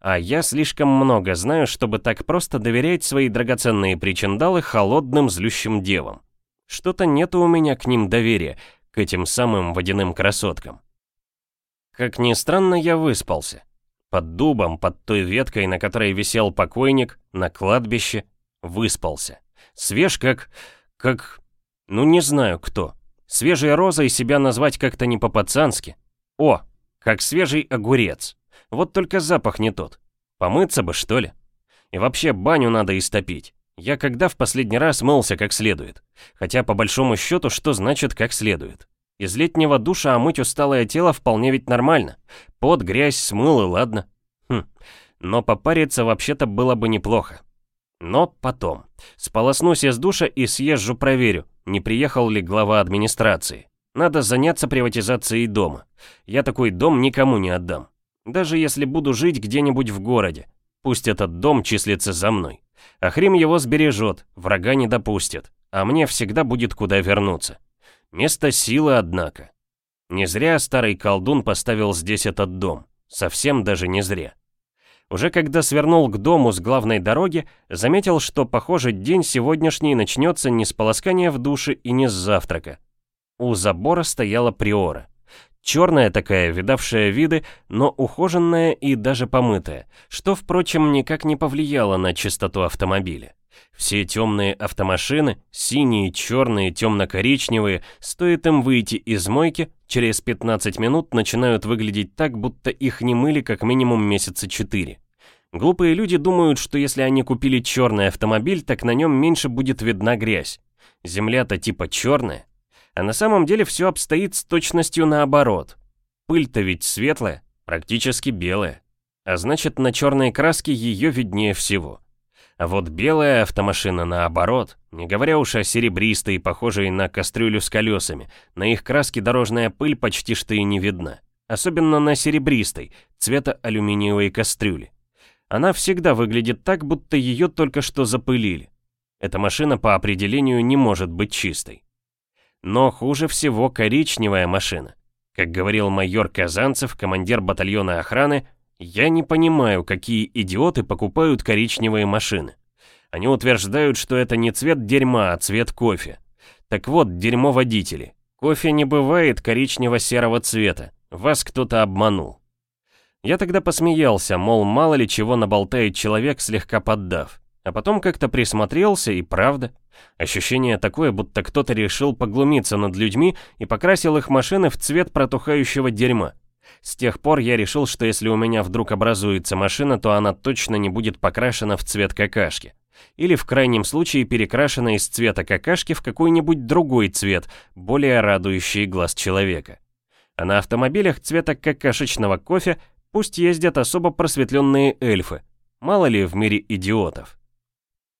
А я слишком много знаю, чтобы так просто доверять свои драгоценные причиндалы холодным злющим девам. Что-то нету у меня к ним доверия, к этим самым водяным красоткам. Как ни странно, я выспался. Под дубом, под той веткой, на которой висел покойник, на кладбище, выспался. Свеж как... как... ну не знаю кто. Свежей розой себя назвать как-то не по-пацански. О, как свежий огурец. Вот только запах не тот. Помыться бы, что ли? И вообще баню надо истопить. Я когда в последний раз мылся как следует? Хотя по большому счету, что значит как следует? Из летнего душа омыть усталое тело вполне ведь нормально. Под, грязь, смыл и ладно. Хм, но попариться вообще-то было бы неплохо. Но потом. Сполоснусь из душа и съезжу проверю, не приехал ли глава администрации. Надо заняться приватизацией дома. Я такой дом никому не отдам. Даже если буду жить где-нибудь в городе. Пусть этот дом числится за мной. Ахрим его сбережет, врага не допустит. А мне всегда будет куда вернуться. Место силы, однако. Не зря старый колдун поставил здесь этот дом. Совсем даже не зря. Уже когда свернул к дому с главной дороги, заметил, что, похоже, день сегодняшний начнется не с полоскания в душе и не с завтрака. У забора стояла приора. Черная такая, видавшая виды, но ухоженная и даже помытая, что, впрочем, никак не повлияло на чистоту автомобиля. Все темные автомашины, синие, черные, темно-коричневые, стоит им выйти из мойки, через 15 минут начинают выглядеть так, будто их не мыли как минимум месяца 4. Глупые люди думают, что если они купили черный автомобиль, так на нем меньше будет видна грязь. Земля-то типа черная, а на самом деле все обстоит с точностью наоборот. Пыль-то ведь светлая, практически белая. А значит, на черной краске ее виднее всего. А вот белая автомашина наоборот, не говоря уж о серебристой, похожей на кастрюлю с колесами, на их краске дорожная пыль почти что и не видна. Особенно на серебристой, цвета алюминиевой кастрюли. Она всегда выглядит так, будто ее только что запылили. Эта машина по определению не может быть чистой. Но хуже всего коричневая машина. Как говорил майор Казанцев, командир батальона охраны, я не понимаю, какие идиоты покупают коричневые машины. Они утверждают, что это не цвет дерьма, а цвет кофе. Так вот, дерьмо водители. Кофе не бывает коричнево-серого цвета. Вас кто-то обманул. Я тогда посмеялся, мол, мало ли чего наболтает человек, слегка поддав. А потом как-то присмотрелся, и правда. Ощущение такое, будто кто-то решил поглумиться над людьми и покрасил их машины в цвет протухающего дерьма. С тех пор я решил, что если у меня вдруг образуется машина, то она точно не будет покрашена в цвет какашки. Или в крайнем случае перекрашена из цвета какашки в какой-нибудь другой цвет, более радующий глаз человека. А на автомобилях цвета какашечного кофе пусть ездят особо просветленные эльфы. Мало ли в мире идиотов.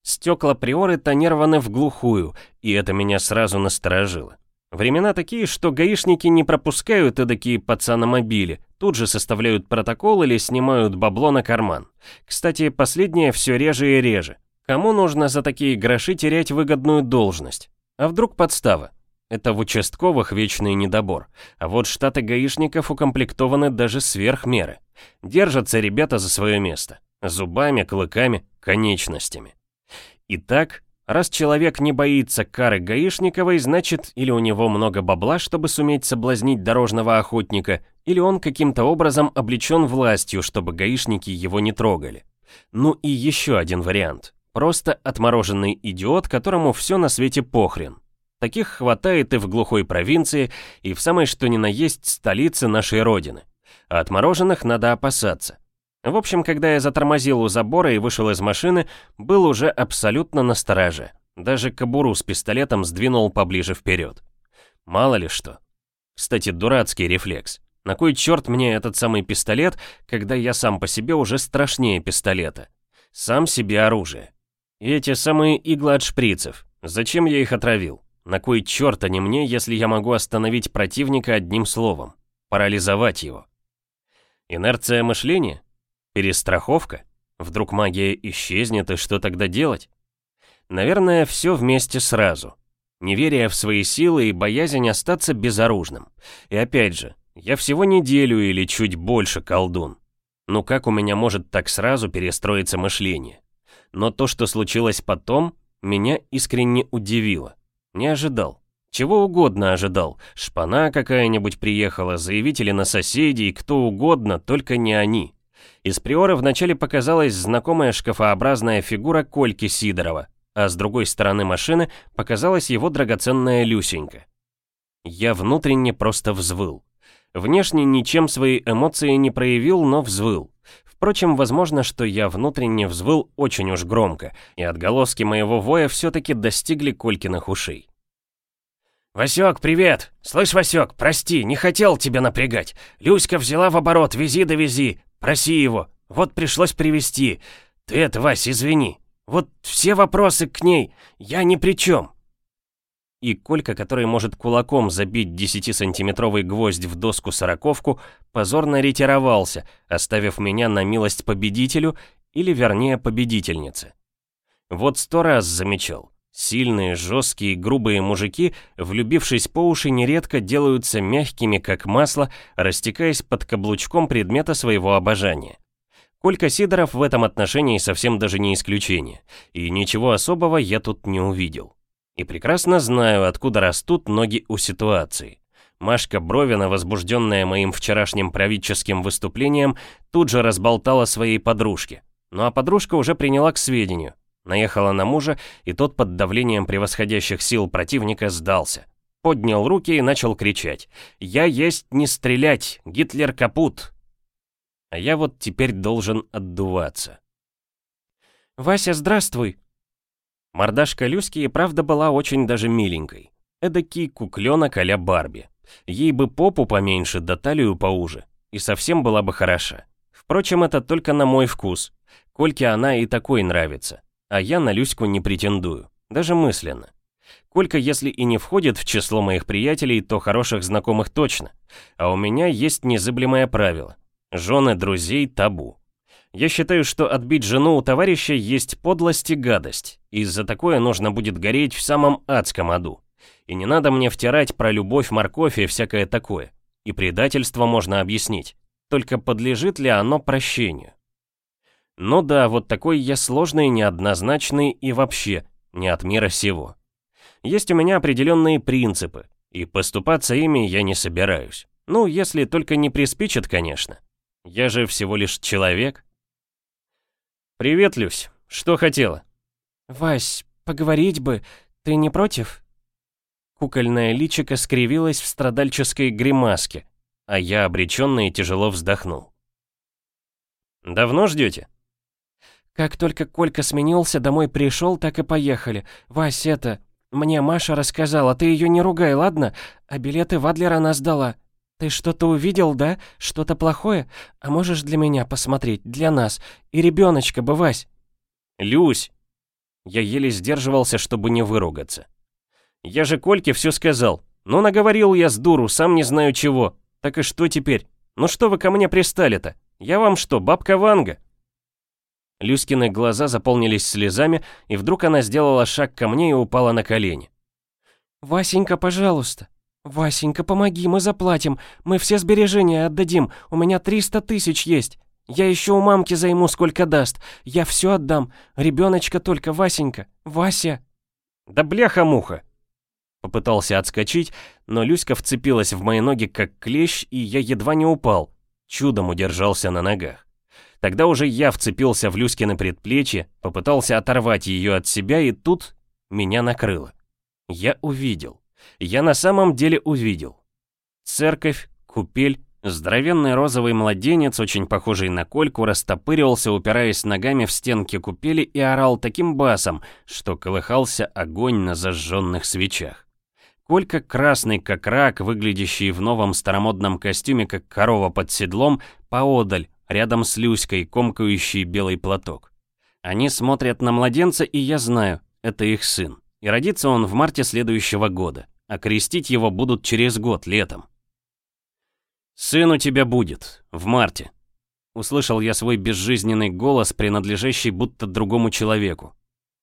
Стекла приоры тонированы в глухую, и это меня сразу насторожило. Времена такие, что гаишники не пропускают эдакие пацаномобили, тут же составляют протокол или снимают бабло на карман. Кстати, последнее все реже и реже. Кому нужно за такие гроши терять выгодную должность? А вдруг подстава? Это в участковых вечный недобор. А вот штаты гаишников укомплектованы даже сверх меры. Держатся ребята за свое место. Зубами, клыками, конечностями. Итак, раз человек не боится кары гаишниковой, значит, или у него много бабла, чтобы суметь соблазнить дорожного охотника, или он каким-то образом облечен властью, чтобы гаишники его не трогали. Ну и еще один вариант. Просто отмороженный идиот, которому все на свете похрен. Таких хватает и в глухой провинции, и в самой что ни на есть столице нашей родины. А отмороженных надо опасаться. В общем, когда я затормозил у забора и вышел из машины, был уже абсолютно на стороже. Даже кобуру с пистолетом сдвинул поближе вперед. Мало ли что. Кстати, дурацкий рефлекс. На кой черт мне этот самый пистолет, когда я сам по себе уже страшнее пистолета? Сам себе оружие. И эти самые иглы от шприцев. Зачем я их отравил? На кой черт они мне, если я могу остановить противника одним словом? Парализовать его? Инерция мышления? Перестраховка? Вдруг магия исчезнет, и что тогда делать? Наверное, все вместе сразу. Неверие в свои силы и боязнь остаться безоружным. И опять же, я всего неделю или чуть больше колдун. Ну как у меня может так сразу перестроиться мышление? Но то, что случилось потом, меня искренне удивило. Не ожидал. Чего угодно ожидал. Шпана какая-нибудь приехала, заявители на соседей, кто угодно, только не они. Из приора вначале показалась знакомая шкафообразная фигура Кольки Сидорова, а с другой стороны машины показалась его драгоценная Люсенька. Я внутренне просто взвыл. Внешне ничем свои эмоции не проявил, но взвыл. Впрочем, возможно, что я внутренне взвыл очень уж громко, и отголоски моего воя все-таки достигли Колькиных ушей. «Васек, привет! Слышь, Васек, прости, не хотел тебя напрягать. Люська взяла в оборот, вези да вези. Проси его. Вот пришлось привести. Ты это, Вась, извини. Вот все вопросы к ней. Я ни при чем и Колька, который может кулаком забить 10-сантиметровый гвоздь в доску-сороковку, позорно ретировался, оставив меня на милость победителю, или вернее победительнице. Вот сто раз замечал. Сильные, жесткие, грубые мужики, влюбившись по уши, нередко делаются мягкими, как масло, растекаясь под каблучком предмета своего обожания. Колька Сидоров в этом отношении совсем даже не исключение, и ничего особого я тут не увидел. И прекрасно знаю, откуда растут ноги у ситуации. Машка Бровина, возбужденная моим вчерашним правительским выступлением, тут же разболтала своей подружке. Ну а подружка уже приняла к сведению. Наехала на мужа, и тот под давлением превосходящих сил противника сдался. Поднял руки и начал кричать. «Я есть не стрелять! Гитлер капут!» А я вот теперь должен отдуваться. «Вася, здравствуй!» Мордашка Люськи и правда была очень даже миленькой. Эдакий кукленок а Барби. Ей бы попу поменьше, да талию поуже. И совсем была бы хороша. Впрочем, это только на мой вкус. Кольке она и такой нравится. А я на Люську не претендую. Даже мысленно. Колька, если и не входит в число моих приятелей, то хороших знакомых точно. А у меня есть незыблемое правило. Жены друзей табу. Я считаю, что отбить жену у товарища есть подлость и гадость, и за такое нужно будет гореть в самом адском аду. И не надо мне втирать про любовь, морковь и всякое такое. И предательство можно объяснить. Только подлежит ли оно прощению? Ну да, вот такой я сложный, неоднозначный и вообще не от мира сего. Есть у меня определенные принципы, и поступаться ими я не собираюсь. Ну, если только не приспичит, конечно. Я же всего лишь человек. «Привет, Люсь. Что хотела?» «Вась, поговорить бы. Ты не против?» Кукольное личико скривилось в страдальческой гримаске, а я обреченно и тяжело вздохнул. «Давно ждете?» «Как только Колька сменился, домой пришел, так и поехали. Вась, это... Мне Маша рассказала, ты ее не ругай, ладно? А билеты в Адлер она сдала. «Ты что-то увидел, да? Что-то плохое? А можешь для меня посмотреть, для нас? И ребеночка бы, Вась?» «Люсь!» Я еле сдерживался, чтобы не выругаться. «Я же Кольке все сказал. Ну, наговорил я с дуру, сам не знаю чего. Так и что теперь? Ну что вы ко мне пристали-то? Я вам что, бабка Ванга?» Люськины глаза заполнились слезами, и вдруг она сделала шаг ко мне и упала на колени. «Васенька, пожалуйста, «Васенька, помоги, мы заплатим. Мы все сбережения отдадим. У меня 300 тысяч есть. Я еще у мамки займу, сколько даст. Я все отдам. Ребеночка только, Васенька. Вася!» «Да бляха-муха!» Попытался отскочить, но Люська вцепилась в мои ноги как клещ, и я едва не упал. Чудом удержался на ногах. Тогда уже я вцепился в Люськины предплечье, попытался оторвать ее от себя, и тут меня накрыло. Я увидел. Я на самом деле увидел. Церковь, купель, Здоровенный розовый младенец, очень похожий на кольку, растопыривался, упираясь ногами в стенки купели и орал таким басом, что колыхался огонь на зажженных свечах. Колька, красный как рак, выглядящий в новом старомодном костюме, как корова под седлом, поодаль, рядом с Люськой, комкающий белый платок. Они смотрят на младенца, и я знаю, это их сын. И родится он в марте следующего года, а крестить его будут через год, летом. «Сын у тебя будет, в марте», — услышал я свой безжизненный голос, принадлежащий будто другому человеку.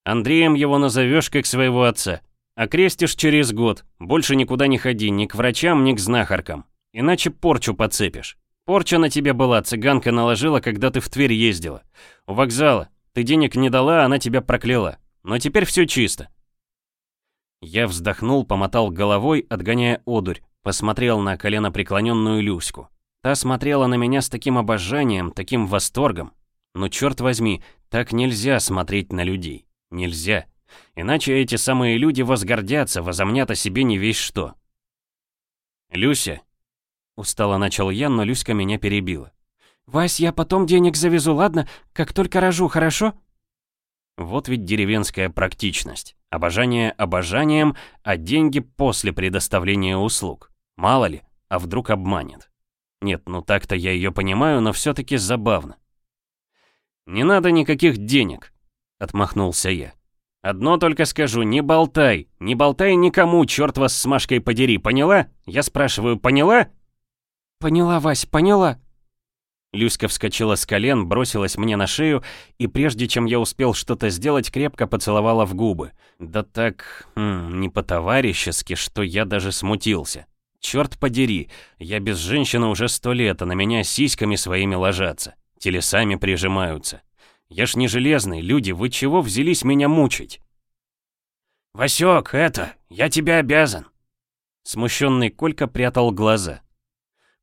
«Андреем его назовешь, как своего отца, а крестишь через год, больше никуда не ходи, ни к врачам, ни к знахаркам, иначе порчу подцепишь. Порча на тебе была, цыганка наложила, когда ты в Тверь ездила. У вокзала. Ты денег не дала, она тебя прокляла. Но теперь все чисто. Я вздохнул, помотал головой, отгоняя одурь, посмотрел на колено преклоненную Люську. Та смотрела на меня с таким обожанием, таким восторгом. Но черт возьми, так нельзя смотреть на людей. Нельзя. Иначе эти самые люди возгордятся, возомнят о себе не весь что. «Люся», — устало начал я, но Люська меня перебила. «Вась, я потом денег завезу, ладно? Как только рожу, хорошо?» Вот ведь деревенская практичность. Обожание обожанием, а деньги после предоставления услуг. Мало ли, а вдруг обманет. Нет, ну так-то я ее понимаю, но все-таки забавно. «Не надо никаких денег», — отмахнулся я. «Одно только скажу, не болтай, не болтай никому, черт вас с Машкой подери, поняла? Я спрашиваю, поняла?» «Поняла, Вась, поняла», Люська вскочила с колен, бросилась мне на шею, и прежде чем я успел что-то сделать, крепко поцеловала в губы. Да так, м не по-товарищески, что я даже смутился. Черт подери, я без женщины уже сто лет, а на меня сиськами своими ложатся, телесами прижимаются. Я ж не железный, люди, вы чего взялись меня мучить? «Васёк, это, я тебе обязан!» Смущенный Колька прятал глаза.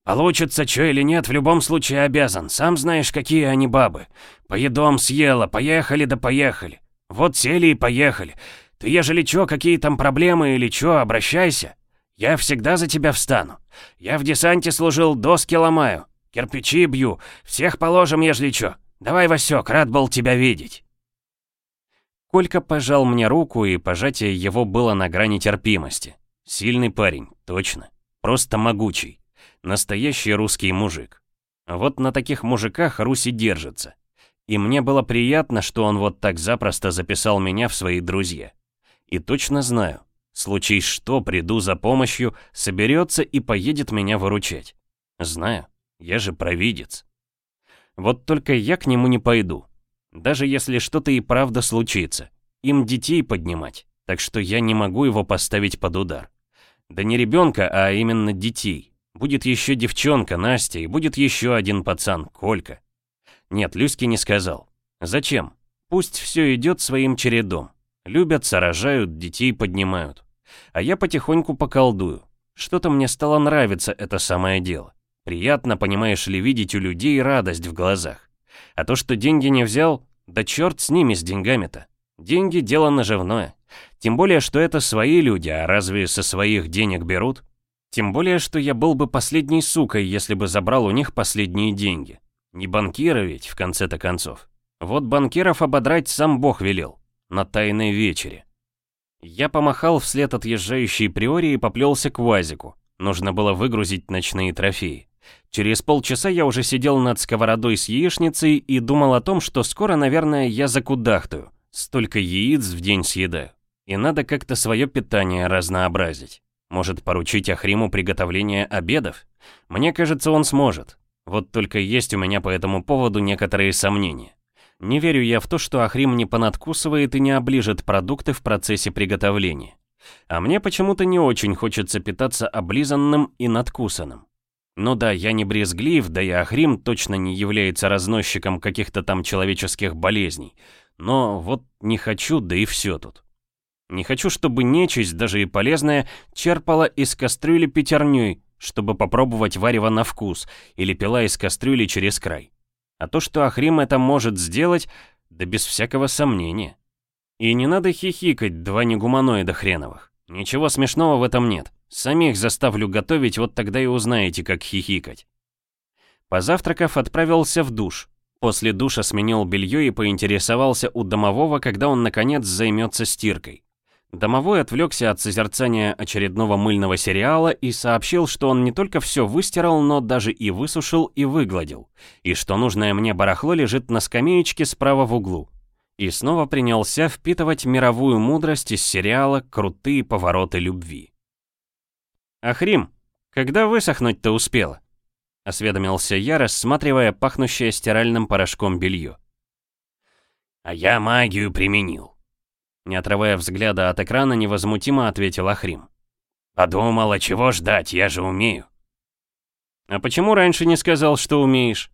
Получится, что или нет, в любом случае обязан. Сам знаешь, какие они бабы. Поедом съела, поехали да поехали. Вот сели и поехали. Ты ежели чё, какие там проблемы или чё, обращайся. Я всегда за тебя встану. Я в десанте служил, доски ломаю, кирпичи бью, всех положим, ежели чё. Давай, Васёк, рад был тебя видеть. Колька пожал мне руку, и пожатие его было на грани терпимости. Сильный парень, точно. Просто могучий. Настоящий русский мужик. Вот на таких мужиках Руси держится. И мне было приятно, что он вот так запросто записал меня в свои друзья. И точно знаю, случись что, приду за помощью, соберется и поедет меня выручать. Знаю, я же провидец. Вот только я к нему не пойду. Даже если что-то и правда случится. Им детей поднимать, так что я не могу его поставить под удар. Да не ребенка, а именно детей. Будет еще девчонка, Настя, и будет еще один пацан, Колька. Нет, Люське не сказал. Зачем? Пусть все идет своим чередом. Любят, рожают, детей поднимают. А я потихоньку поколдую. Что-то мне стало нравиться это самое дело. Приятно, понимаешь ли, видеть у людей радость в глазах. А то, что деньги не взял, да черт с ними, с деньгами-то. Деньги — дело наживное. Тем более, что это свои люди, а разве со своих денег берут? Тем более, что я был бы последней сукой, если бы забрал у них последние деньги. Не банкиры ведь, в конце-то концов. Вот банкиров ободрать сам Бог велел. На тайной вечере. Я помахал вслед отъезжающей приори и поплелся к УАЗику. Нужно было выгрузить ночные трофеи. Через полчаса я уже сидел над сковородой с яичницей и думал о том, что скоро, наверное, я закудахтаю. Столько яиц в день съедаю. И надо как-то свое питание разнообразить. Может, поручить Ахриму приготовление обедов? Мне кажется, он сможет. Вот только есть у меня по этому поводу некоторые сомнения. Не верю я в то, что Ахрим не понадкусывает и не оближет продукты в процессе приготовления. А мне почему-то не очень хочется питаться облизанным и надкусанным. Ну да, я не брезглив, да и Ахрим точно не является разносчиком каких-то там человеческих болезней. Но вот не хочу, да и все тут. Не хочу, чтобы нечисть, даже и полезная, черпала из кастрюли пятерней, чтобы попробовать варево на вкус, или пила из кастрюли через край. А то, что Ахрим это может сделать, да без всякого сомнения. И не надо хихикать, два негуманоида хреновых. Ничего смешного в этом нет. Самих заставлю готовить, вот тогда и узнаете, как хихикать. Позавтракав, отправился в душ. После душа сменил белье и поинтересовался у домового, когда он наконец займется стиркой. Домовой отвлекся от созерцания очередного мыльного сериала и сообщил, что он не только все выстирал, но даже и высушил и выгладил, и что нужное мне барахло лежит на скамеечке справа в углу. И снова принялся впитывать мировую мудрость из сериала «Крутые повороты любви». «Ахрим, когда высохнуть-то успела?» — осведомился я, рассматривая пахнущее стиральным порошком белье. «А я магию применил», не отрывая взгляда от экрана, невозмутимо ответил Ахрим. «Подумала, чего ждать, я же умею». «А почему раньше не сказал, что умеешь?»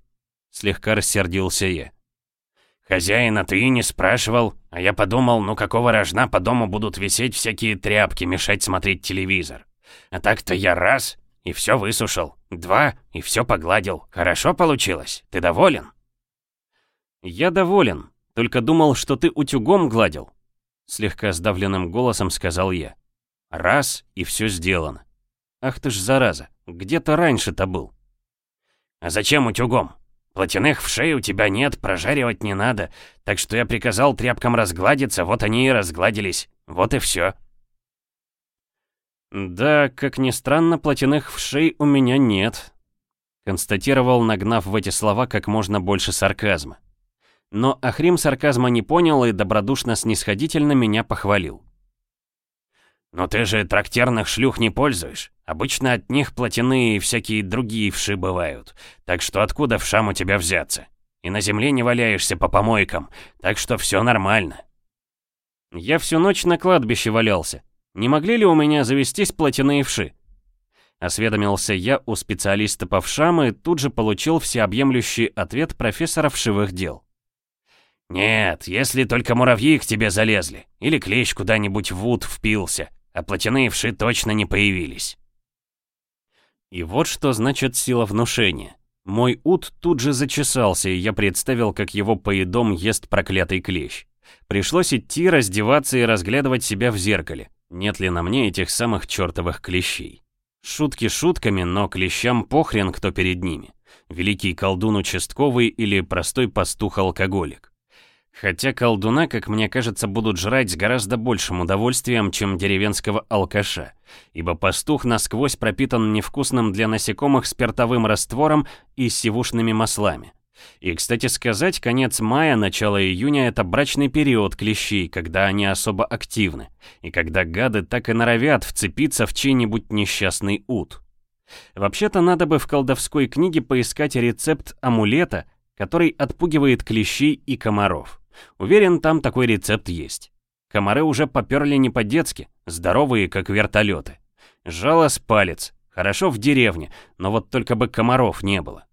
Слегка рассердился я. «Хозяина ты не спрашивал, а я подумал, ну какого рожна по дому будут висеть всякие тряпки, мешать смотреть телевизор. А так-то я раз, и все высушил, два, и все погладил. Хорошо получилось, ты доволен?» «Я доволен, только думал, что ты утюгом гладил», Слегка сдавленным голосом сказал я. Раз, и все сделано. Ах ты ж зараза, где то раньше-то был? А зачем утюгом? Платяных в шею у тебя нет, прожаривать не надо, так что я приказал тряпкам разгладиться, вот они и разгладились. Вот и все. Да, как ни странно, платяных в шею у меня нет, констатировал, нагнав в эти слова как можно больше сарказма. Но Ахрим сарказма не понял и добродушно-снисходительно меня похвалил. «Но ты же трактирных шлюх не пользуешь. Обычно от них плотяные и всякие другие вши бывают. Так что откуда вшам у тебя взяться? И на земле не валяешься по помойкам, так что все нормально». «Я всю ночь на кладбище валялся. Не могли ли у меня завестись плотяные вши?» Осведомился я у специалиста по вшам и тут же получил всеобъемлющий ответ профессора вшивых дел. «Нет, если только муравьи к тебе залезли, или клещ куда-нибудь в ут впился, а плотяные вши точно не появились». И вот что значит сила внушения. Мой ут тут же зачесался, и я представил, как его поедом ест проклятый клещ. Пришлось идти, раздеваться и разглядывать себя в зеркале. Нет ли на мне этих самых чертовых клещей? Шутки шутками, но клещам похрен, кто перед ними. Великий колдун участковый или простой пастух-алкоголик. Хотя колдуна, как мне кажется, будут жрать с гораздо большим удовольствием, чем деревенского алкаша, ибо пастух насквозь пропитан невкусным для насекомых спиртовым раствором и сивушными маслами. И, кстати сказать, конец мая, начало июня — это брачный период клещей, когда они особо активны, и когда гады так и норовят вцепиться в чей-нибудь несчастный ут. Вообще-то надо бы в колдовской книге поискать рецепт амулета, который отпугивает клещей и комаров. Уверен, там такой рецепт есть. Комары уже поперли не по-детски, здоровые, как вертолеты. Жало с палец, хорошо в деревне, но вот только бы комаров не было.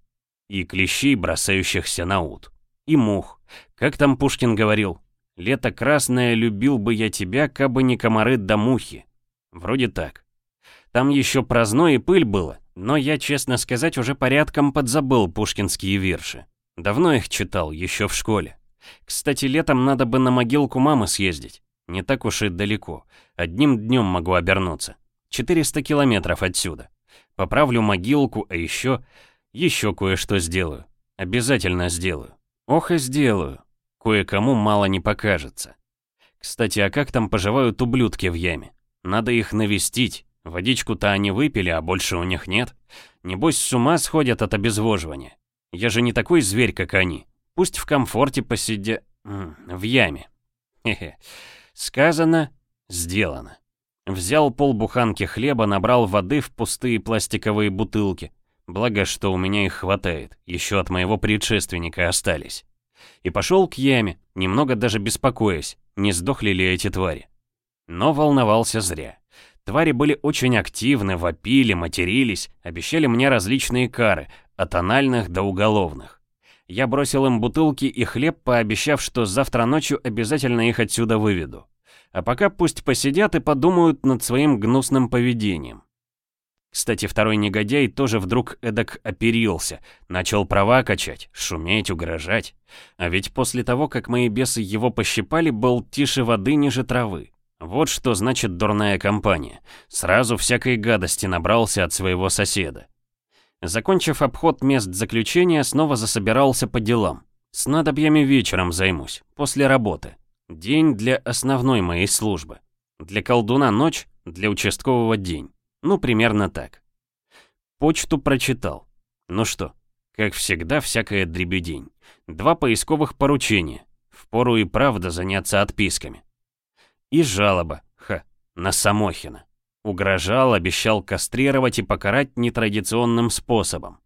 И клещей, бросающихся на ут. И мух. Как там Пушкин говорил? «Лето красное, любил бы я тебя, кабы не комары да мухи». Вроде так. Там еще праздно и пыль было, но я, честно сказать, уже порядком подзабыл пушкинские вирши. Давно их читал, еще в школе. Кстати, летом надо бы на могилку мамы съездить. Не так уж и далеко. Одним днем могу обернуться. 400 километров отсюда. Поправлю могилку, а еще... Еще кое-что сделаю. Обязательно сделаю. Ох и сделаю. Кое-кому мало не покажется. Кстати, а как там поживают ублюдки в яме? Надо их навестить. Водичку-то они выпили, а больше у них нет. Небось, с ума сходят от обезвоживания. Я же не такой зверь, как они. Пусть в комфорте посидя... в яме. Хе-хе. Сказано, сделано. Взял полбуханки хлеба, набрал воды в пустые пластиковые бутылки. Благо, что у меня их хватает, еще от моего предшественника остались. И пошел к яме, немного даже беспокоясь, не сдохли ли эти твари. Но волновался зря. Твари были очень активны, вопили, матерились, обещали мне различные кары, от анальных до уголовных. Я бросил им бутылки и хлеб, пообещав, что завтра ночью обязательно их отсюда выведу. А пока пусть посидят и подумают над своим гнусным поведением. Кстати, второй негодяй тоже вдруг эдак оперился, начал права качать, шуметь, угрожать. А ведь после того, как мои бесы его пощипали, был тише воды ниже травы. Вот что значит дурная компания. Сразу всякой гадости набрался от своего соседа. Закончив обход мест заключения, снова засобирался по делам. С надобьями вечером займусь, после работы. День для основной моей службы. Для колдуна ночь, для участкового день. Ну, примерно так. Почту прочитал. Ну что, как всегда, всякое дребедень. Два поисковых поручения. Впору и правда заняться отписками. И жалоба, ха, на Самохина. Угрожал, обещал кастрировать и покарать нетрадиционным способом.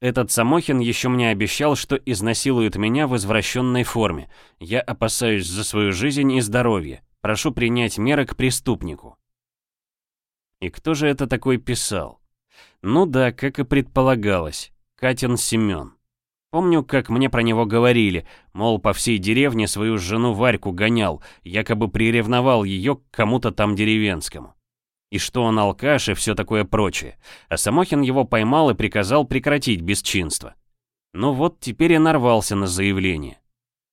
Этот Самохин еще мне обещал, что изнасилует меня в извращенной форме. Я опасаюсь за свою жизнь и здоровье. Прошу принять меры к преступнику. И кто же это такой писал? Ну да, как и предполагалось, Катин Семен. Помню, как мне про него говорили, мол, по всей деревне свою жену Варьку гонял, якобы приревновал ее к кому-то там деревенскому. И что он алкаш и все такое прочее. А Самохин его поймал и приказал прекратить бесчинство. Ну вот теперь и нарвался на заявление.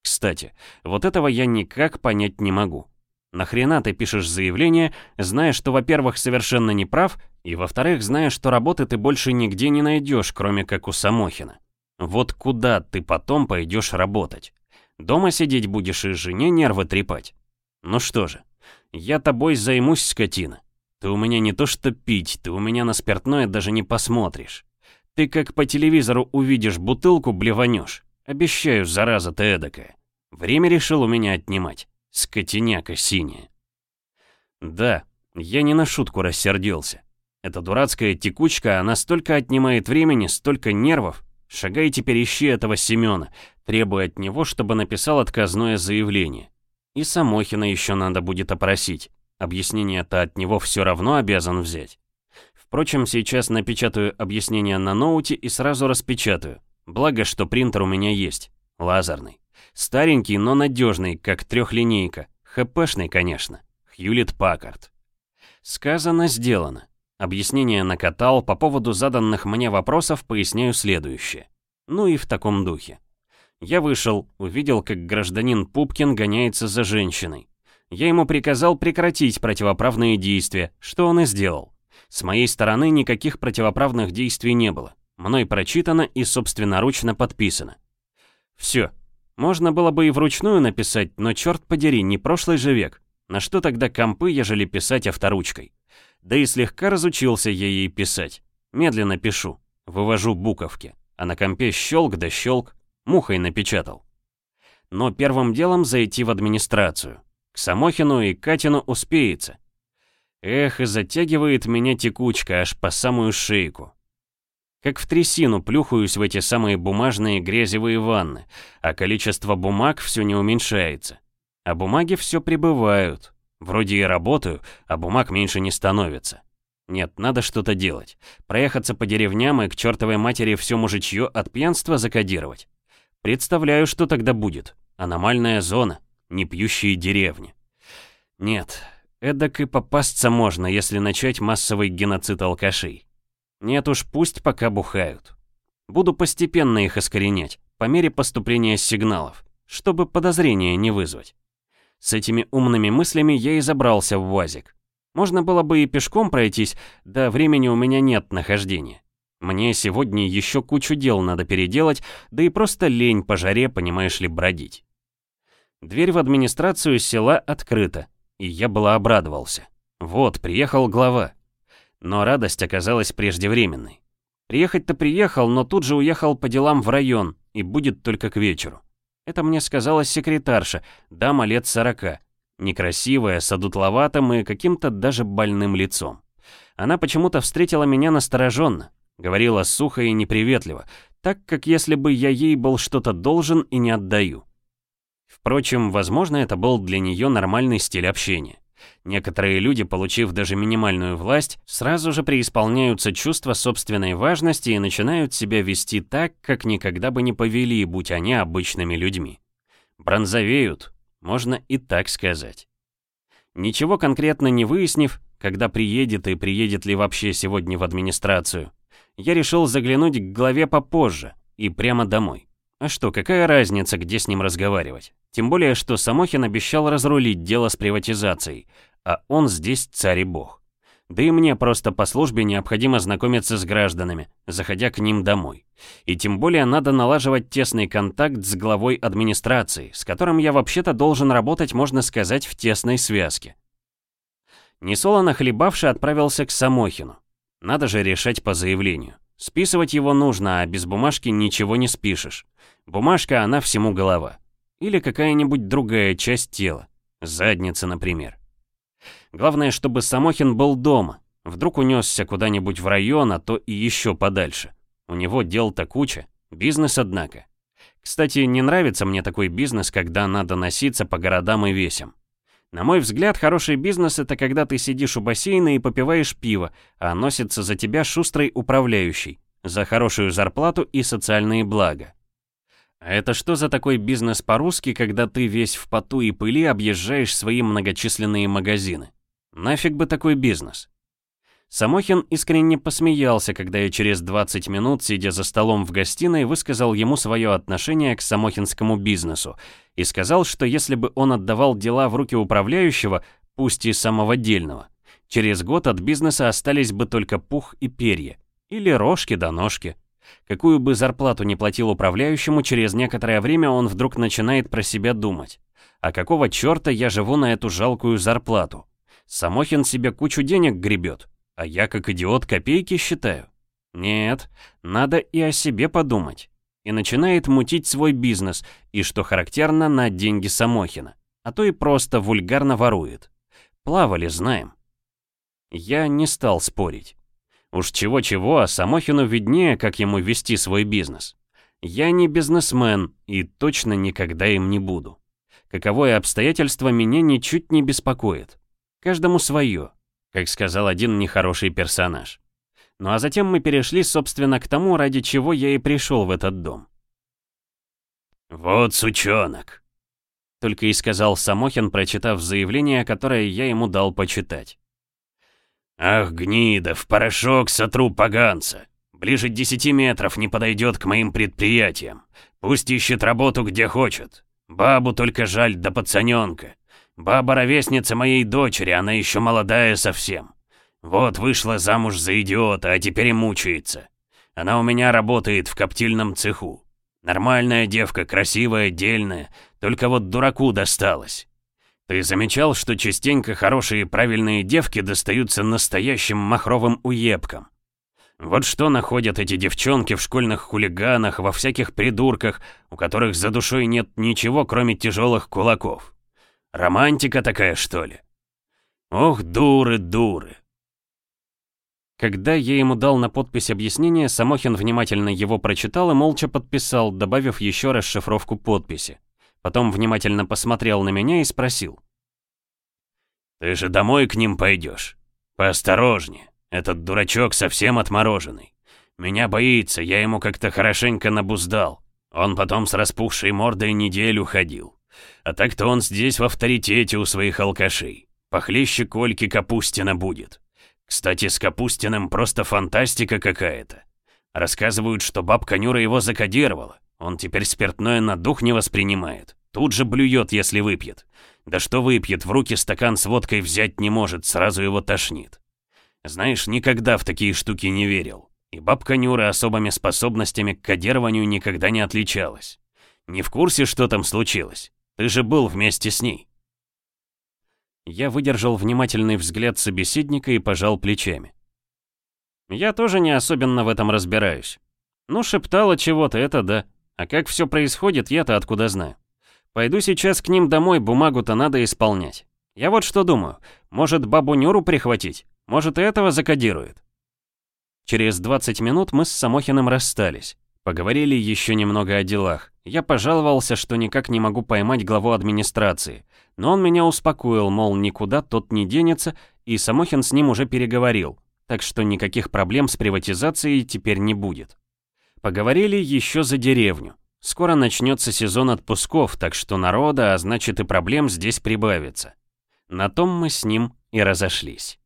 Кстати, вот этого я никак понять не могу. Нахрена ты пишешь заявление, зная, что, во-первых, совершенно не прав, и, во-вторых, зная, что работы ты больше нигде не найдешь, кроме как у Самохина. Вот куда ты потом пойдешь работать? Дома сидеть будешь и жене нервы трепать? Ну что же, я тобой займусь, скотина. Ты у меня не то что пить, ты у меня на спиртное даже не посмотришь. Ты как по телевизору увидишь бутылку, блеванешь. Обещаю, зараза ты эдакая. Время решил у меня отнимать. Скотиняка синяя. Да, я не на шутку рассердился. Эта дурацкая текучка, она столько отнимает времени, столько нервов. Шагай теперь ищи этого Семена, требуя от него, чтобы написал отказное заявление. И Самохина еще надо будет опросить. Объяснение-то от него все равно обязан взять. Впрочем, сейчас напечатаю объяснение на ноуте и сразу распечатаю. Благо, что принтер у меня есть. Лазерный. Старенький, но надежный, как трехлинейка. ХПшный, конечно. Хьюлит Паккард. Сказано, сделано. Объяснение накатал, по поводу заданных мне вопросов поясняю следующее. Ну и в таком духе. Я вышел, увидел, как гражданин Пупкин гоняется за женщиной. Я ему приказал прекратить противоправные действия, что он и сделал. С моей стороны никаких противоправных действий не было. Мной прочитано и собственноручно подписано. Все. Можно было бы и вручную написать, но черт подери, не прошлый же век. На что тогда компы, ежели писать авторучкой? Да и слегка разучился я ей писать. Медленно пишу, вывожу буковки, а на компе щелк да щелк, мухой напечатал. Но первым делом зайти в администрацию. К Самохину и Катину успеется. Эх, и затягивает меня текучка аж по самую шейку. Как в трясину плюхаюсь в эти самые бумажные грязевые ванны, а количество бумаг все не уменьшается. А бумаги все прибывают. Вроде и работаю, а бумаг меньше не становится. Нет, надо что-то делать. Проехаться по деревням и к чертовой матери все мужичье от пьянства закодировать. Представляю, что тогда будет. Аномальная зона не пьющие деревни. Нет, эдак и попасться можно, если начать массовый геноцид алкашей. Нет уж, пусть пока бухают. Буду постепенно их искоренять, по мере поступления сигналов, чтобы подозрения не вызвать. С этими умными мыслями я и забрался в УАЗик. Можно было бы и пешком пройтись, да времени у меня нет нахождения. Мне сегодня еще кучу дел надо переделать, да и просто лень по жаре, понимаешь ли, бродить. Дверь в администрацию села открыта, и я было обрадовался. Вот, приехал глава. Но радость оказалась преждевременной. Приехать-то приехал, но тут же уехал по делам в район, и будет только к вечеру. Это мне сказала секретарша, дама лет сорока. Некрасивая, с одутловатым и каким-то даже больным лицом. Она почему-то встретила меня настороженно, говорила сухо и неприветливо, так как если бы я ей был что-то должен и не отдаю. Впрочем, возможно, это был для нее нормальный стиль общения. Некоторые люди, получив даже минимальную власть, сразу же преисполняются чувства собственной важности и начинают себя вести так, как никогда бы не повели, будь они обычными людьми. Бронзовеют, можно и так сказать. Ничего конкретно не выяснив, когда приедет и приедет ли вообще сегодня в администрацию, я решил заглянуть к главе попозже и прямо домой. А что, какая разница, где с ним разговаривать? Тем более, что Самохин обещал разрулить дело с приватизацией, а он здесь царь и бог. Да и мне просто по службе необходимо знакомиться с гражданами, заходя к ним домой. И тем более надо налаживать тесный контакт с главой администрации, с которым я вообще-то должен работать, можно сказать, в тесной связке. Несолоно хлебавший отправился к Самохину. Надо же решать по заявлению. Списывать его нужно, а без бумажки ничего не спишешь. Бумажка, она всему голова. Или какая-нибудь другая часть тела. Задница, например. Главное, чтобы Самохин был дома. Вдруг унесся куда-нибудь в район, а то и еще подальше. У него дел-то куча. Бизнес, однако. Кстати, не нравится мне такой бизнес, когда надо носиться по городам и весям. На мой взгляд, хороший бизнес — это когда ты сидишь у бассейна и попиваешь пиво, а носится за тебя шустрый управляющий, за хорошую зарплату и социальные блага. А это что за такой бизнес по-русски, когда ты весь в поту и пыли объезжаешь свои многочисленные магазины? Нафиг бы такой бизнес? Самохин искренне посмеялся, когда я через 20 минут, сидя за столом в гостиной, высказал ему свое отношение к самохинскому бизнесу и сказал, что если бы он отдавал дела в руки управляющего, пусть и самого через год от бизнеса остались бы только пух и перья, или рожки да ножки. Какую бы зарплату ни платил управляющему, через некоторое время он вдруг начинает про себя думать. А какого черта я живу на эту жалкую зарплату? Самохин себе кучу денег гребет, а я как идиот копейки считаю. Нет, надо и о себе подумать. И начинает мутить свой бизнес, и, что характерно, на деньги Самохина. А то и просто вульгарно ворует. Плавали, знаем. Я не стал спорить. Уж чего-чего, а Самохину виднее, как ему вести свой бизнес. Я не бизнесмен и точно никогда им не буду. Каковое обстоятельство меня ничуть не беспокоит. Каждому свое, как сказал один нехороший персонаж. Ну а затем мы перешли, собственно, к тому, ради чего я и пришел в этот дом. «Вот сучонок», — только и сказал Самохин, прочитав заявление, которое я ему дал почитать. «Ах, гнида, в порошок сотру поганца. Ближе десяти метров не подойдет к моим предприятиям. Пусть ищет работу где хочет. Бабу только жаль да пацаненка. Баба ровесница моей дочери, она еще молодая совсем. Вот вышла замуж за идиота, а теперь и мучается. Она у меня работает в коптильном цеху. Нормальная девка, красивая, дельная, только вот дураку досталась. Ты замечал, что частенько хорошие и правильные девки достаются настоящим махровым уебкам? Вот что находят эти девчонки в школьных хулиганах, во всяких придурках, у которых за душой нет ничего, кроме тяжелых кулаков. Романтика такая, что ли? Ох, дуры, дуры. Когда я ему дал на подпись объяснение, Самохин внимательно его прочитал и молча подписал, добавив еще расшифровку подписи. Потом внимательно посмотрел на меня и спросил. «Ты же домой к ним пойдешь? Поосторожнее, этот дурачок совсем отмороженный. Меня боится, я ему как-то хорошенько набуздал. Он потом с распухшей мордой неделю ходил. А так-то он здесь в авторитете у своих алкашей. Похлеще Кольки Капустина будет. Кстати, с Капустиным просто фантастика какая-то. Рассказывают, что бабка Нюра его закодировала. Он теперь спиртное на дух не воспринимает. Тут же блюет, если выпьет. Да что выпьет, в руки стакан с водкой взять не может, сразу его тошнит. Знаешь, никогда в такие штуки не верил. И бабка Нюра особыми способностями к кодированию никогда не отличалась. Не в курсе, что там случилось? Ты же был вместе с ней. Я выдержал внимательный взгляд собеседника и пожал плечами. Я тоже не особенно в этом разбираюсь. Ну, шептала чего-то, это да. А как все происходит, я-то откуда знаю. Пойду сейчас к ним домой, бумагу-то надо исполнять. Я вот что думаю, может бабу Нюру прихватить? Может и этого закодирует? Через 20 минут мы с Самохиным расстались. Поговорили еще немного о делах. Я пожаловался, что никак не могу поймать главу администрации. Но он меня успокоил, мол, никуда тот не денется, и Самохин с ним уже переговорил. Так что никаких проблем с приватизацией теперь не будет. Поговорили еще за деревню. Скоро начнется сезон отпусков, так что народа, а значит и проблем здесь прибавится. На том мы с ним и разошлись.